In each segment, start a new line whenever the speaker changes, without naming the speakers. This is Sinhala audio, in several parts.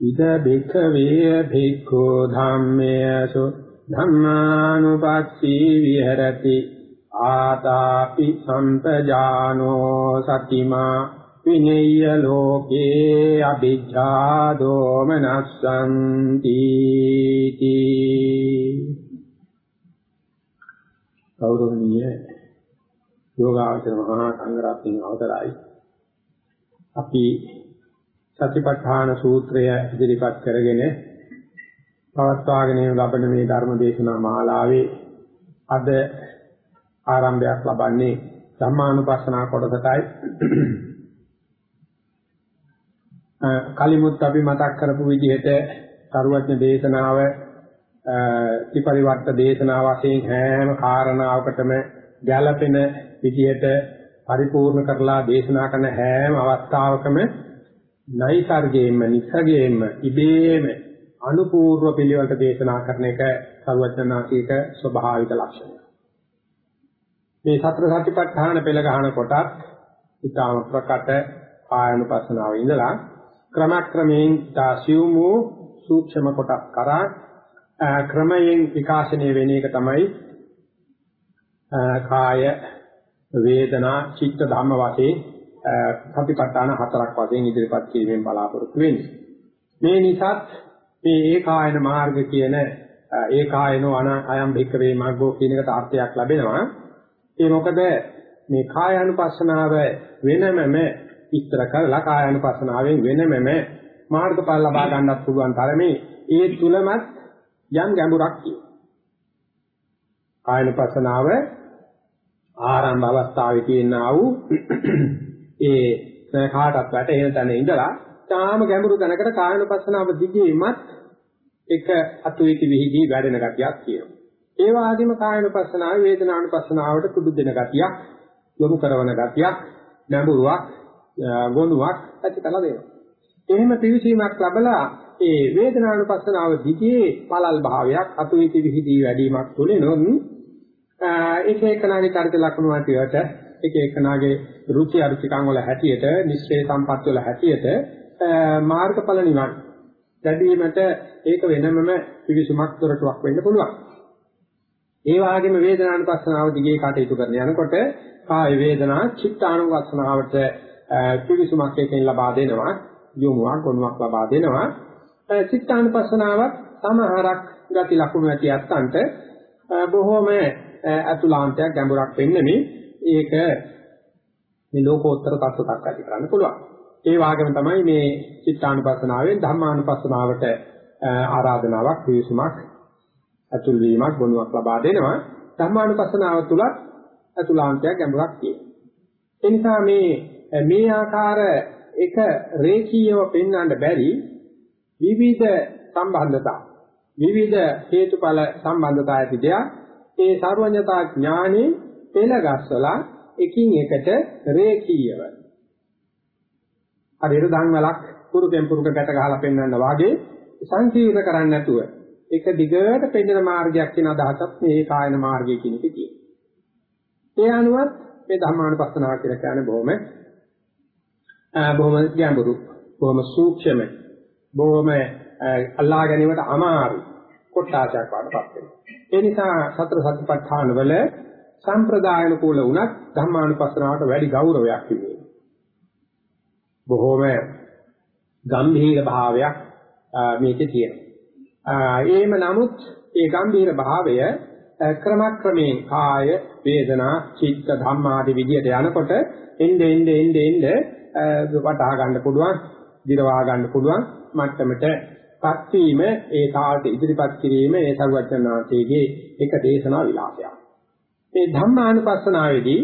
ඉද බික්ඛවේ භික්ඛු ධම්මේසු ධම්මානුපස්සී විහෙරති ආතාපි සම්පජානෝ සතිමා විනේය ලෝකේ අභිජ්ජා දෝමනස්සන්ති ගෞරවනීය යෝගාචර මහා සංඝරත්නයන් අවතරයි අපි සතිපට්ඨාන සූත්‍රය ඉදිරිපත් කරගෙන පවත්වාගෙන ලබන මේ ධර්ම දේශනා මාලාවේ අද ආරම්භයක් ලබන්නේ ධම්මානුපස්සනා කොටසටයි. කලිමුත් අපි මතක් කරපු විදිහට සරුවඥ දේශනාව ත්‍රිපරිවර්ත දේශනාව වශයෙන් හැම කාරණාවකටම ගැළපෙන විදිහට පරිපූර්ණ කරලා දේශනා කරන හැම අවස්ථාවකම නයිසර්ගයෙන්ම නිසගයෙන්ම ඉබේම අනුපූර්ව පිළිවෙලට දේශනා කරන එක සර්වඥාන්සේක ස්වභාවික ලක්ෂණය. මේ සතර සතිපට්ඨාන පෙළ ගහන කොටත් ඊටම ප්‍රකට ආයනුපස්සනාව ඉඳලා ක්‍රමක්‍රමයෙන් දාසියුමු සූක්ෂම කොටස් කරා ක්‍රමයෙන් විකාශනය වෙන එක තමයි කාය වේදනා චිත්ත ධම්ම වශයෙන් සතිපට්ඨාන හතරක් වශයෙන් ඉදිරිපත් කිරීමෙන් බලාපොරොත්තු වෙන්නේ. මේ නිසාත් මේ ඒකායන මාර්ග කියන ඒකායනෝ අයම් භික්කවේ මග්ගෝ කියන එකට අර්ථයක් ලැබෙනවා. ඒ මොකද මේ කායානුපස්සනාව වෙනමම ඉස්තර කරලා කායානුපස්සනාවෙන් වෙනමම මාර්ගඵල ලබා ගන්නත් පුළුවන් තරමේ ඒ තුලමත් යම් ගැඹුරක් තියෙනවා. කායනුපස්සනාව ආරම්භ අවස්ථාවේ තියෙනා වූ ඒ කාටත් වැටෙන තැන ඉඳලා තාම ගැඹුරු තැනකට කායනුපස්සනාව දිගේමත් එක අතුයිති විහිදී වැඩෙන ගතියක් තියෙනවා. ඒ වගේම කායනුපස්සනාව වේදනානුපස්සනාවට කුඩු දෙන ගතියක්, යොමු කරන ගතියක්, ගැඹුරුවක්, ගොනුවක් ඇති කළ දෙනවා. එහෙම පිවිසීමක් ලැබලා ඒ වේදනානුපස්සනාව දිගේ පළල් භාවයක් අතුයිති විහිදී වැඩිවීමක් තුලිනුත් ඒක එකනාගේ චරිත ලක්ෂණ වලට එක එකනාගේ රුචි අරුචිකම් වල හැටියට නිශ්චය සම්පත් වල හැටියට මාර්ගඵල නිවන් ලැබීමට ඒක වෙනමම පිවිසුමක් දොරටුවක් වෙන්න පුළුවන්. ඒ වගේම වේදනානුපස්සනාව දිගේ කටයුතු කරන යනකොට කාය වේදනා චිත්තානුපස්සනාවට පිවිසුමක් එකෙන් ලබා දෙනවා, යොමුවක් ගොනුවක් ලබා දෙනවා. චිත්තානුපස්සනාවත් සමහරක් ගති ලක්ෂණ ඇති අත්තන්ට බොහෝම අතුලාන්තයක් ගැඹුරක් වෙන්නේ ඒක මේ ලෝකෝත්තර தත්ත්වයක් ඇති කරන්න පුළුවන්. ඒ වගේම තමයි මේ චිත්තානුපස්සනාවෙන් ධම්මානුපස්සනාවට ආරාධනාවක් විසුමක් අතුල් වීමක් ගුණයක් ලබා දෙනවා. ධම්මානුපස්සනාව තුල අතුලාන්තයක් ගැඹුරක් තියෙනවා. ඒ නිසා මේ මේ ආකාර එක රේඛීයව පෙන්වන්න බැරි විවිධ සම්බන්ධතා විවිධ හේතුඵල සම්බන්ධතා ඇති දෙයක් ඒ සර්වඥතා ඥානෙ පෙළගස්සලා එකින් එකට රේඛීයව හරියට ධම්වලක් කුරුකෙන් පුරුක ගැට ගහලා පෙන්වන්න වාගේ සංකීර්ණ කරන්නේ නැතුව එක දිගට පෙන්වන මාර්ගයක් කියන අදහසත් මේ කායන මාර්ගය කියන එකේ තියෙනවා. ඒ අනුවත් මේ ධර්මානුපස්සනාව කියලා කියන්නේ බොහොම බොහොම ගැඹුරු, බොහොම සූක්ෂම, බොහොම අල්ලා ගැනීමට අමාරු කොටාසයක් වඩපත් වෙනවා. ඒ නිසා සතර සතිපට්ඨාන වල සම්ප්‍රදායන කුල වුණත් ධර්මානුපස්සනාවට වැඩි ගෞරවයක් තිබෙනවා. බොහෝම ගම්භීර භාවයක් මේකේ තියෙනවා. ඒම නමුත් ඒ ගම්භීර භාවය ක්‍රමක්‍රමයෙන් කාය වේදනා චිත්ත ධම්මාදී විදියට යනකොට එnde ende ende ende වටහා ගන්න පුළුවන්, දිරවා ගන්න පුළුවන් මට්ටමට පත් වීම ඒ කාලට ඉදිරිපත් කිරීම ඒ සරුවචනාංශයේ එක දේශනා විලාසයක්. මේ ධම්මානුපස්සනාවේදී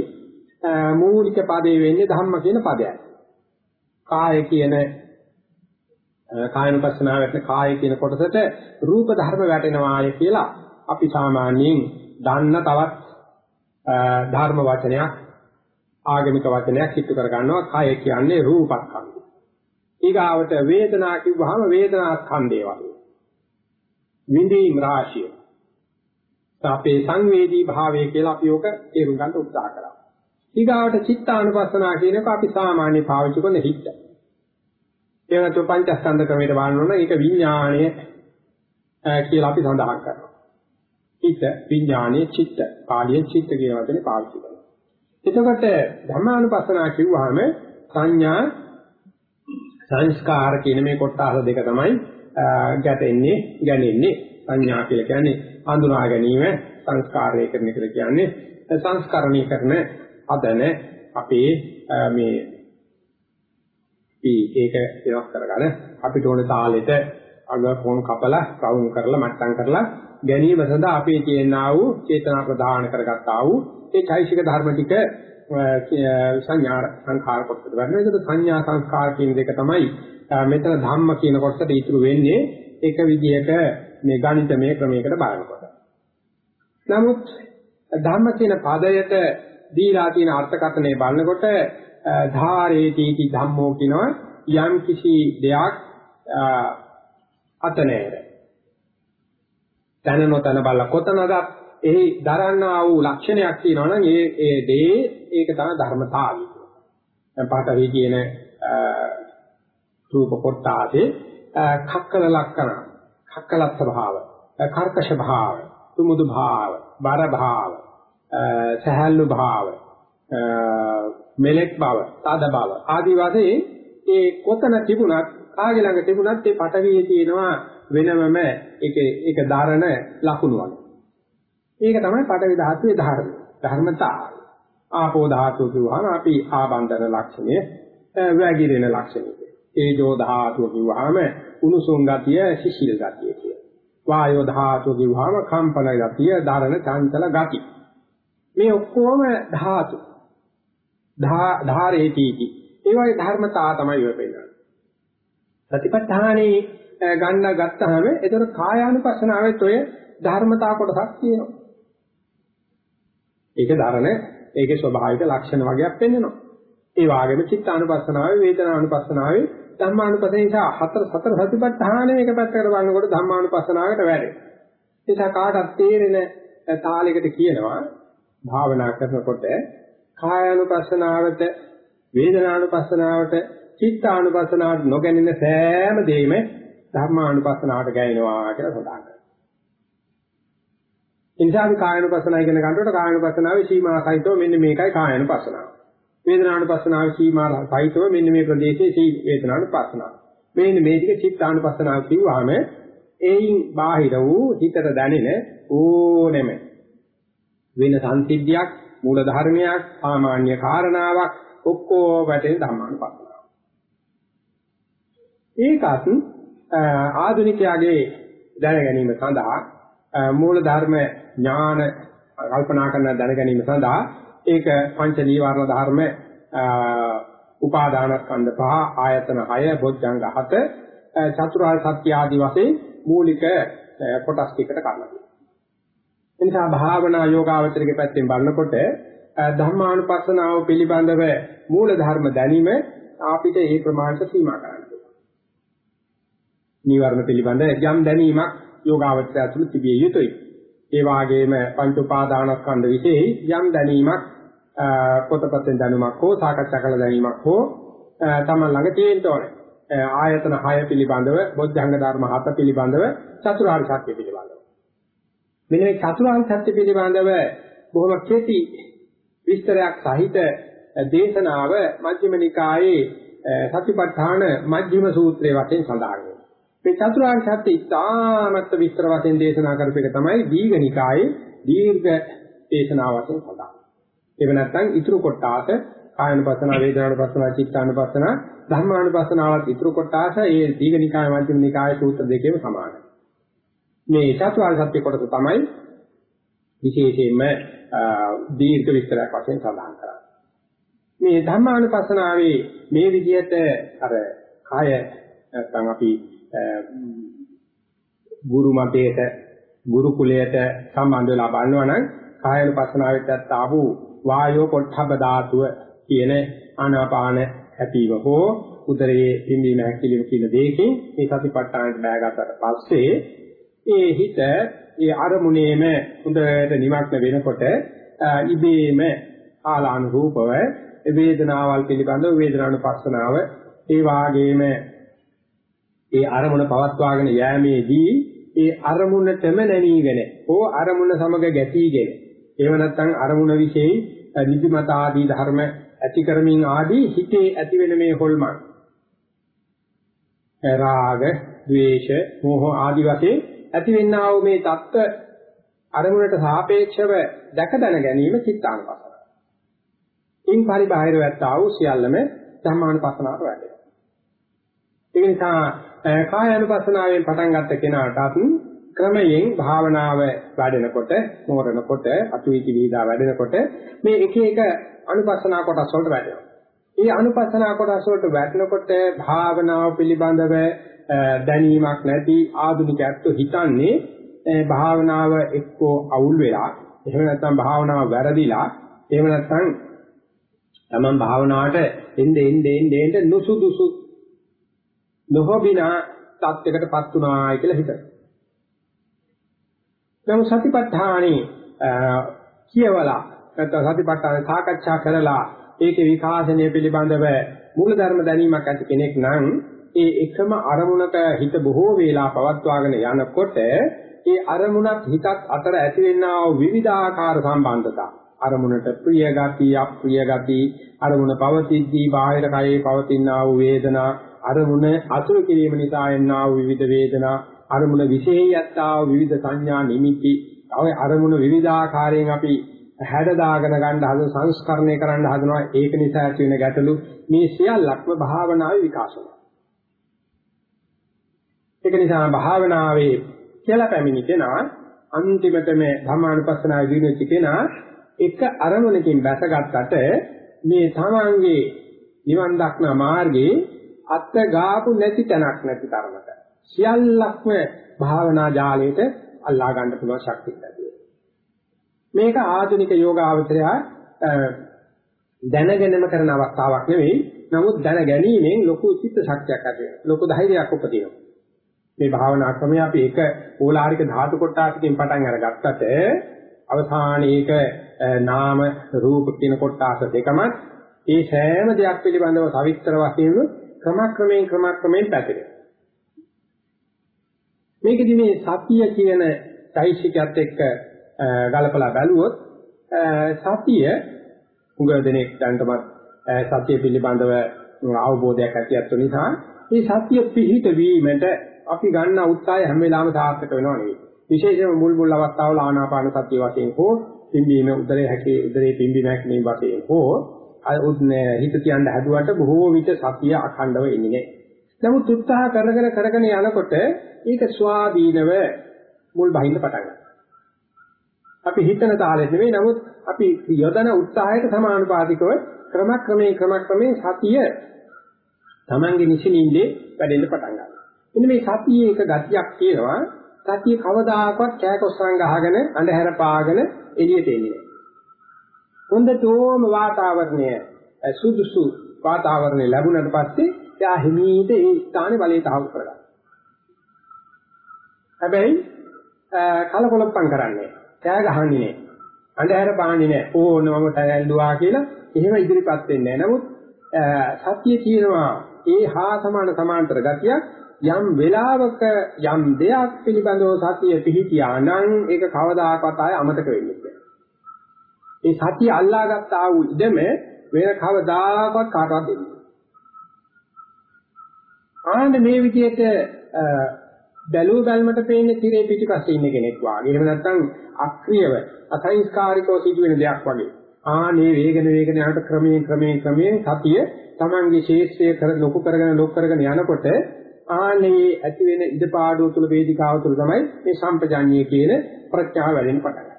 මූලික පදේ වෙන්නේ ධම්ම කියන පදයයි. කාය කියන කායනුපස්සනාවට කාය කියන කොටසට රූප ධර්ම වැටෙනවාය කියලා අපි සාමාන්‍යයෙන් දන්න තවත් ධර්ම වචනයක් ආගමික වචනයක් හිතු කර ගන්නවා කාය කියන්නේ රූපස්කන්ධය. ඊගාවට වේදනා කිව්වහම වේදනා ස්කන්ධය වගේ. විඳීම් රාශිය. අපේ සංවේදී භාවය කියලා අපි ඔක තේරුම් ගන්න උත්සාහ කරා. ඊගාවට චිත්තානුපස්සනා කියන එක අපි සාමාන්‍ය පාවිච්චි කරන හිත. ඒ වෙනතු පංචස්කන්ධ ක්‍රමයට බලනොත් ඒක විඥාණය කියලා අපි සඳහන් කරනවා. හිත විඥානයේ චිත්ත පාලියෙන් චිත්ත කියන වචනේ පාවිච්චි කරනවා. එතකොට ධර්මානුපස්සනා කිව්වහම සංඥා සංස්කාර කියන මේ කොටස් දෙක තමයි ගැටෙන්නේ ගැනෙන්නේ සංඥා කියලා කියන්නේ හඳුනා ගැනීම සංස්කාරය කරන එක කියන්නේ? සංස්කරණය කරන හදන අපේ මේ ඒක වෙනස් කරගන්න. අපිට ඕන තාලෙට අග ෆෝන් කපලා කවුම් කරලා මට්ටම් කරලා ගැනීම සඳහා අපේ තියෙනා වූ චේතනා ප්‍රදාන කරගත්තා වූ ඒ චෛසික ධර්ම ටික සංඥා සංඛාර කොටසට ගන්න. ඒකට සංඥා සංස්කාර කියන දෙක තමයි මෙතන ධම්ම කියන කොටසට ඉතුරු වෙන්නේ. එක විදිහක මේ ගණිතමය ක්‍රමයකට බලනකොට. නමුත් ධම්ම කියන පදයට දීලා තියෙන අර්ථකථනය බලනකොට ධාරේති ධම්මෝ කියනවා යම් කිසි දෙයක් අතනේර තන නොතන බල කොතනද එහි දරන්නා වූ ලක්ෂණයක් තියෙනවා නම් ඒ ඒ දේ ඒක තමයි ධර්මතාවය. දැන් පාඨවි කියන රූප කොටාසේ කක්කල ලක්ෂණ, කක්කලත් භාව, කර්කශ භාව, සුමුදු භාව, බර භාව, සහල්ලු භාව, මෙලෙක් බව, තද බව ආදී වශයෙන් ඒ කොතන තිබුණත් කාගේ ළඟ තිබුණත් ඒ පටවියේ තියෙනවා වෙනමම ඒකේ ඒක ධාරණ ලකුණු වගේ. ඒක තමයි පටවි ධාතුවේ ධර්ම. ධර්මතාවය. ආපෝ ධාතුව කියවහම අපි ආබන්ධන ලක්ෂණය, වැగిරෙන ලක්ෂණය. තේජෝ ධාතුව කියවහම උණුසුම් ගතිය, සිසිල් ගතිය කිය. වායෝ ධාතුව කියවහම කම්පන ගතිය, ධාරණ චංචල ගතිය. මේ ඔක්කොම ධාතු. ධාරේතිටි. ඒ වගේ ධර්මතා තමයි ඔය පෙන්නන්නේ. ප්‍රතිපත්තානේ ගන්න ගත්තාම ඒතර කායානුපස්සනාවෙත් ඔය ධර්මතා කොටසක් තියෙනවා. ඒක ධර්ම ඒකේ ස්වභාවික ලක්ෂණ වගේක් පෙන්වනවා. ඒ වගේම චිත්තානුපස්සනාවේ වේදනානුපස්සනාවේ ධම්මානුපස්සන නිසා හතර සතර සතිපට්ඨානෙ මේක පැත්තකට බලනකොට ධම්මානුපස්සනාවට වැඩේ. ඒක කාටත් තේරෙන තාලයකට කියනවා භාවනා කරනකොට කායානුපස්සනාවට වේදනානුපස්සනාවට චිත්තානුපස්සනාවට නොගැනෙන සෑම දෙයක්ම ධර්මානුපස්සනාවට ගැවෙනවා කියලා සඳහන් කරනවා. ඉන්සාව කායනුපස්සනාව ඉගෙන ගන්නකොට කායනුපස්සනාවේ සීමා සහිතව මෙන්න මේකයි කායනුපස්සනාව. වේදනානුපස්සනාවේ සීමා සහිතව මෙන්න මේ ප්‍රදේශයේ සී වේදනානුපස්සනාව. මෙන්න මේ ටික චිත්තානුපස්සනාව කිව්වහම එයින් බාහිර වූ හිතට දැනෙන ඕනෙම වෙන සංසිද්ධියක් මූල ධර්මයක් සාමාන්‍ය කාරණාවක් ඔක්කොම වැටෙන ධර්මානුපස්සනාව. ඒකත් ආධුනිකයාගේ දැන ගැනීම සඳහා මූල ධර්ම ඥාන කල්පනා කරන දැන ගැනීම සඳහා ඒක පංච නීවරණ ධර්ම උපාදානස්කන්ධ පහ ආයතන 6 බොද්ධංග 7 චතුරාර්ය සත්‍ය ආදී වශයෙන් මූලික කොටස් ටිකට කරලා එනිසා භාවනා යෝගාවචරයේ පැත්තෙන් බලනකොට ධර්මානුපස්සනාව පිළිබඳව මූල ධර්ම දැනීම අපිට ඒ ප්‍රමාණයට සීමා කරන්න. නීවරණ පිළිබඳ යම් දැනීමක් යෝගාවචරය ඇතුළු තිබිය යුතුයි. ඒ වාගේම පංච උපාදානස්කන්ධ විශේෂයි යම් දැනීමක් පොතපතෙන් දැනුමක් හෝ සාකච්ඡා කළ දැනීමක් හෝ තමන් ළඟ තියෙන්න ඕනේ. ආයතන 6 පිළිබඳව, බොද්ධංග ධර්ම 7 පිළිබඳව, චතුරාර්ය සත්‍ය පිළිබඳව. මෙන්න මේ චතුරාර්ය සත්‍ය පිළිබඳව බොහොම කෙටි විස්තරයක් සහිත දේශනාව මජ්ක්‍ධිම නිකායේ සතිපට්ඨාන මජ්ක්‍ධිම සූත්‍රයේ වශයෙන් සඳහන් වෙනවා. මේ චතුරාර්ය සත්‍ය ඉතාමත් විස්තර වශයෙන් දේශනා කරපු එක තමයි දීඝනිකායේ දීර්ඝ දේශනාවකින් සඳහන්. ඒක නැත්නම් ඉතුරු කොටාස කායනුපස්සන, වේදනානුපස්සන, චිත්තානුපස්සන, ධම්මානුපස්සනාවත් ඉතුරු කොටාස ඒ දීඝනිකාය මධ්‍යම නිකායේ සූත්‍ර දෙකේම සමානයි. මේ චතුරාර්ය සත්‍ය කොටස තමයි විශේෂයෙන්ම දීර්ඝ විස්තරයක් වශයෙන් සඳහන් කරන්නේ. මේ ධම්මානුපස්සනාවේ මේ විදිහට අර කාය නැත්නම් අපි ගුරු මතයට ගුරුකුලයට සම්බන්ධ වෙලා බලනවා නම් කායනුපස්සනාවෙත් ආපු වායෝ පොට්ටබ්බ ධාතුව කියන ආනාපාන හැපීම හෝ උදරයේ පිම්බීම හැකිලිම කියන දෙකකින් මේ සතිපට්ඨානට බෑගත්තට පස්සේ ඒ හිත ඒ අරමුණේම හොඳට නිමග්න වෙනකොට ඉබේම ආලානුරූපව වේදනාවල් පිළිබඳව වේදනානුපස්සනාව ඒ වාගේම ඒ අරමුණ පවත්වාගෙන යෑමේදී ඒ අරමුණටම නැමීගෙන හෝ අරමුණ සමග ගැටීගෙන එහෙම නැත්නම් අරමුණ વિશેයි නිදිමත ආදී ධර්ම ඇති කරමින් ආදී හිතේ ඇති වෙන මේ හොල්මන් රාග, ద్వේෂ, මෝහ ආදී වශයෙන් ඇතිවෙනා වූ මේ தත්ත අරමුණට සාපේක්ෂව දැක දැන ගැනීම චිත්තානුපස්සනාව. ඉන් පරිබාහිර වැත්තා වූ සියල්ලම ධම්මානුපස්සනාවට වැඩේ. ඒ නිසා කායानुපස්සනාවෙන් පටන් ගත්ත කෙනාටත් ක්‍රමයෙන් භාවනාව වැඩෙනකොට මෝරනකොට අතුවිති වීදා වැඩෙනකොට මේ එක එක අනුපස්සනා කොටස් වලට වැඩෙනවා. ඒ අනුපස්සනා කොටස් වලට වැටෙනකොට භාවනාව පිළිබඳව දැනීමක් නැති ආධුනිකයන්ට හිතන්නේ භාවනාව එක්කෝ අවුල් වෙලා එහෙම නැත්නම් භාවනාව වැරදිලා එහෙම නැත්නම් තමන් භාවනාවට එnde ende ende ende නුසුදුසු නොහොබිනා තත්යකටපත් උනායි කියලා හිතනවා. නමුත් සතිපට්ඨානෙ කියවලා නැත්නම් සතිපට්ඨාන සාකච්ඡා කරලා ඒකේ විකාශනය පිළිබඳව මූලධර්ම දැනීමක් ඇති කෙනෙක් නම් ඒ එකම අරමුණක හිත බොහෝ වේලා පවත්වාගෙන යනකොට ඒ අරමුණත් හිතත් අතර ඇතිවෙනා වූ විවිධාකාර සම්බන්ධතා අරමුණට ප්‍රිය ගති අප්‍රිය ගති අරමුණ පවතිද්දී බාහිර කයේ පවතිනා වූ වේදනා අරමුණ අතුරු කිරීම නිසා එන්නා වූ විවිධ වේදනා අරමුණ විශේෂයත්තා වූ විවිධ සංඥා නිමිති තව අරමුණ විවිධාකාරයෙන් අපි හැඩ දාගෙන ගන්න හදන සංස්කරණය කරන්න හදනවා ඒක නිසා ඇති වෙන ගැටලු මේ සියල්ලක්ම භාවනාවේ විකාශනය. ඒක නිසා භාවනාවේ කියලා පැමිණි කෙනා අන්තිමටම ධර්මානුපස්සනාවේ දිනුච්ච කෙනා එක අරමුණකින් බැසගත්තට මේ තමන්ගේ නිවන් දක්නා මාර්ගයේ අත්ත ගාපු නැති තැනක් නැති තරමට සියල්ලක්ම භාවනා ජාලයට අල්ලා ගන්න පුළුවන් ශක්තිය ලැබෙනවා. මේක ආධුනික යෝගාවචරය දැනගෙනම කරන අවස්ථාවක් නෙවෙයි. නමුත් දැන ගැනීමෙන් ලොකු චිත්ත ශක්තියක් ඇති වෙනවා. ලොකු ධෛර්යයක් උපදිනවා. මේ භාවනා ක්‍රමය අපි එක ඕලාරික ධාතු කොටසකින් පටන් අරගත්තට අවසානයේක නාම රූප කියන කොටස දෙකම ඒ සෑම දෙයක් පිළිබඳව සවිස්තර වශයෙන් ක්‍රමක්‍රමයෙන් ක්‍රමක්‍රමයෙන් පැතිරෙනවා. මේකෙදි මේ සතිය කියන চৈতසිකයත් එක්ක ගලපලා බැලුවොත් සතිය උගව දෙනෙක් දැනටමත් සතිය පිළිබඳව අවබෝධයක් ඇතිවෙත් නිසා මේ සතිය පිහිට වීමට අපි ගන්න උත්සාහය හැම වෙලාවෙම සාර්ථක වෙනව නෙවෙයි. විශේෂයෙන්ම මුල් මුල් අවස්ථාවල ආනාපාන සතිය වශයෙන් හෝ පිම්බීම උදරයේ හැකේ උදරයේ පිම්බීම හැකේ වශයෙන් හෝ හිත තියන්න හැදුවට බොහෝ විට සතිය අඛණ්ඩව එන්නේ නැහැ. නමුත් උත්සාහ කරගෙන කරගෙන යනකොට ඒක ස්වාධීනව මුල් බහින්න පටන් ගන්නවා. අපි හිතන තාලෙත් නෙවෙයි නමුත් අපි යොදන උත්සාහයට සමානුපාතිකව ක්‍රමක්‍රමයෙන් ක්‍රමක්‍රමයෙන් සතිය Tamange නිසිනින්දේ වැඩෙන්න පටන් ගන්නවා. මෙන්න මේ සතියේ එක ගතියක් තියෙනවා. සතිය කවදාකවත් කෑකොස්සන් ගහගෙන අඳුර පාගෙන එළියට එන්නේ නැහැ. හොඳටම වාතාවරණය සුදුසු වාතාවරණය ලැබුණාට පස්සේ එයා හිමීට ඒ ස්ථානේ බලය තහවුරු කරගන්නවා. හැබැයි කලකොලප්පම් කරන්නේ කෑ ගහන්නේ නැහැ. අඳුර පාන්නේ නැහැ. ඕන මම ටැල්ලුවා කියලා එහෙම ඉදිරිපත් වෙන්නේ නැහැ. නමුත් සත්‍ය කියනවා ඒ හා සමාන සමාන්තර ගතියක් යම් වෙලාවක යම් දෙයක් පිළිබඳව සතිය පිහිටියා නම් ඒක කවදාකවත් ආය අමතක වෙන්නේ නැහැ. ඒ සතිය අල්ලාගත් ආ වූ ඉඩම වෙන කවදාකවත් කාටවත් දෙන්නේ නැහැ. ආන්න මේ විදිහට බැලුව බැලමට පේන්නේ tire පිටිපස්සේ ඉන්න කෙනෙක් වාගේ. එහෙම නැත්නම් අක්‍රියව අසංස්කාරිකව සිදුවෙන දෙයක් වගේ. ආනේ වේගන වේගන යනට ක්‍රමයෙන් ක්‍රමයෙන් ක්‍රමයෙන් සතිය තමන්ගේ ශේෂ්ත්‍රය කර ලොකු කරගෙන ලොකු කරගෙන යනකොට ආනේ ඇති වෙන ඉදපාඩුව තුළ වේදිකාව තුළ තමයි මේ සම්පජාඤ්ඤය කියන ප්‍රඥාව වැඩෙන පටන්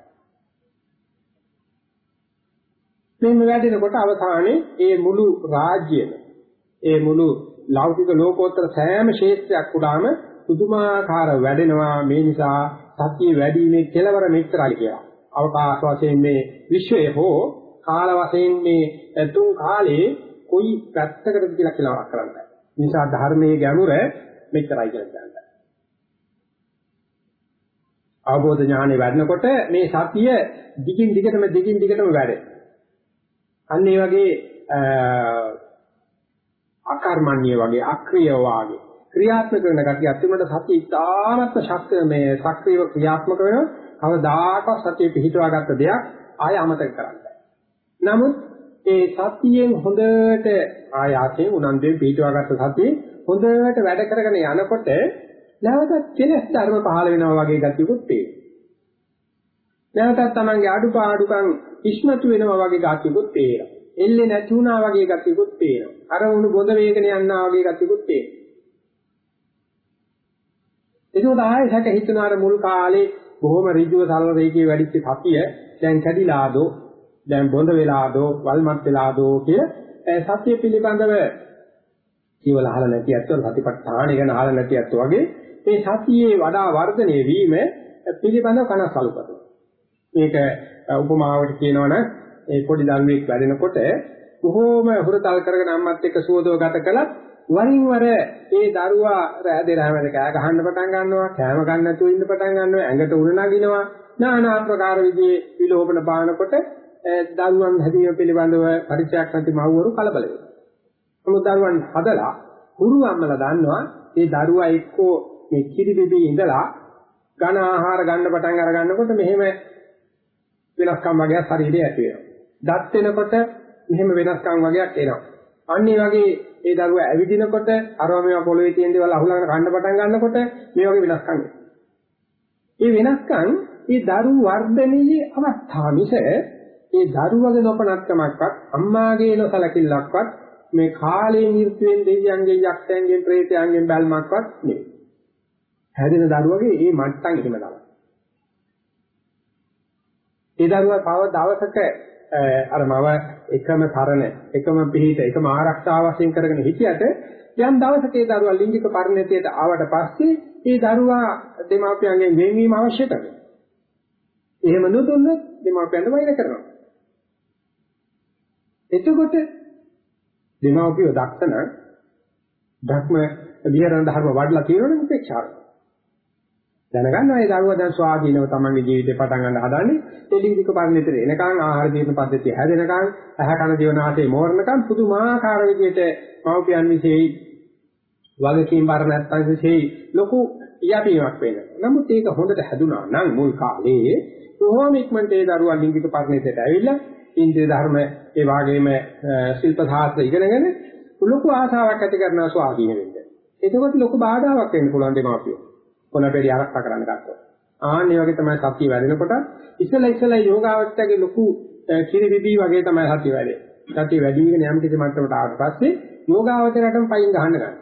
ගන්නේ. මේ වැඩෙනකොට අවසානයේ මේ මුළු රාජ්‍යම ඒ මුළු ලෞකික ලෝකෝත්තර සෑම ක්ෂේත්‍රයක් උඩාම පුදුමාකාර වැඩෙනවා මේ නිසා සතිය වැඩිීමේ කෙලවර මෙච්චරයි කියලා. අවකාශ වශයෙන් මේ විශ්වයේ හෝ කාල වශයෙන් මේ තුන් කාලේ කොයි පැත්තකටද කියලා කියලා කරන්නේ. නිසා ධර්මයේ ගැඹුර මෙච්චරයි කියලා කියන්නේ. අවබෝධ ඥානෙ වැඩනකොට මේ සතිය දිගින් දිගටම දිගින් දිගටම වැඩේ. අන්න ඒ වගේ අකර්මණ්‍ය වගේ අක්‍රිය වාගේ ක්‍රියාත්මක වෙන ගතිය අත්‍යවශ්‍ය සතිය ඉතාමත්ම ශක්තිය මේ සක්‍රීය ක්‍රියාත්මක වෙනවා. කවදාකවත් සතිය පිහිටවාගත්ත දෙයක් ආය අමතක කරන්නේ නමුත් ඒ සතියෙන් හොඳට ආයාසයෙන් උනන්දුවෙන් පිහිටවාගත්ත සතිය හොඳට වැඩ කරගෙන යනකොට නැවතත් කෙලස් ධර්ම පහළ වෙනවා වගේ ගතියකුත් තියෙනවා. නැවතත් තමන්ගේ අඩුපාඩුකම් ඉස්මතු වෙනවා වගේ ගතියකුත් තියෙනවා. එල්ලේ නැති වුණා වගේ ගතියකුත් තියෙනවා. අර උණු බොඳ වේගන යනවා වගේ ගතියකුත් තියෙනවා. ඒකෝට ආයෙ සැක හිතනාර මුල් කාලේ බොහොම ඍජුව සරල රේඛියේ වැඩිච්ච සතිය දැන් කැඩිලාදෝ දැන් බොඳ වෙලාදෝ වල්මත් වෙලාදෝ කිය සතිය පිළිබඳව කියවල අහලා නැති ඇත්තෝ සතිපට්ඨාන ගැන අහලා නැති ඇත්තෝ වගේ මේ සතියේ වඩා වර්ධනය වීම පිළිබඳව කනස්සලු කරනවා. මේක උපමාවට කියනවනම් ඒ පොඩි දරුවෙක් වැඩෙනකොට බොහෝම හුරතල් කරගෙන අම්මත් එක්ක සුවදව ගත කළත් වරින් වර ඒ දරුවා රැඳේ රැමද කෑ ගහන්න පටන් ගන්නවා කෑම ගන්න නැතුව ඉන්න පටන් ගන්නවා ඇඟට උණ නගිනවා নানা ආකාර විදිහේ විලෝපන පානකොට දරුවන් හැදීම පිළිබඳව පරිචයක් නැති මව්වරු කලබල වෙනවා. නමුත් දරුවන් හදලා හුරු අම්මලා දන්නවා ඒ දරුවා එක්කෝ මේ කිරි බිබී ඉඳලා ඝන ආහාර ගන්න පටන් අර ගන්නකොට මෙහෙම වෙනස්කම් වගේක් ශරීරයේ ඇති වෙනවා. දත් වෙනකොට මෙහෙම වෙනස්කම් වගේක් එනවා. අන්න ඒ වගේ ඒ දරුවා ඇවිදිනකොට අරව මේවා පොළවේ තියෙන දේවල් අහුලගෙන කන්න පටන් ගන්නකොට මේ වගේ වෙනස්කම් එනවා. මේ වෙනස්කම් මේ දරු වර්ධනයේ අවස්ථා මිස ඒ දරුවගේ නොපනත්කමක්වත් අම්මාගේ නොසලකිල්ලක්වත් මේ කාලයෙන් ඍතුවෙන් දෙවියන්ගේ යක්ෂයන්ගෙන් ප්‍රේතයන්ගෙන් බැල්මක්වත් නෙවෙයි. හැදෙන දරුවගේ මේ මට්ටම් එහෙම තමයි. ඒ දරුවා තව දවසක අර මම එකම තරණ එකම පිළිහිට එකම ආරක්ෂාව වශයෙන් කරගෙන හිටියට යම් දවසක ඒ දරුවා ලිංගික පරිණතයට ආවට පස්සේ ඒ දරුවා දෙමාපියන්ගෙන් වෙන්වීම අවශ්‍ය කරනවා. එහෙම නොදුන්නොත් දෙමාපියන්ට වෛර කරනවා. එතකොට දෙමාපියෝ දක්ෂන ධර්ම විහරණ ධර්ම වඩලා තියෙනවනේ උපේක්ෂාව. දැනගන්නවා ඒ දරුවා දැන් ස්වාධීනව තමන්ගේ ජීවිතේ පටන් ගන්න හදන්නේ එලිංගික පරිණතර එනකන් ආහාර දීපන පද්ධතිය හැදෙනකන් ඇහ කන දිවනාසයේ මෝරණකන් පුදුමාකාර විදිහට මව්පියන් විශේෂයි වගකීම් බර නැත්තම් විශේෂයි ලොකු යැපීමක් වෙනවා. නමුත් ඒක හොඳට හැදුනා නම් මුල් කාලේ කොහොම ඉක්මනට ඒ දරුවා ලිංගික පරිණතයට ඇවිල්ලා ඉන්ද්‍රිය ධර්ම ඒ වගේම ශිල්ප සාස්ත්‍ර ඉගෙනගෙන ලොකු ආසාවක් ඇති කරනවා ස්වාධීන වෙන්න. එතකොට ලොකු බාධාවක් වෙන්න පුළුවන් දෙමාපියෝ. කොනපෙරි ආරක්ෂා කරන්න ගත්තොත්. ආන්නේ වගේ තමයි සතිය වැඩෙනකොට ඉස්සලා ඉස්සලා යෝගාවචරයේ ලොකු කිරි විදී වගේ තමයි සතිය වැඩේ. සතිය වැඩි වෙන යම් කිසි මට්ටමකට ආවට පස්සේ යෝගාවචරයටම පයින් ගහන්න ගන්න.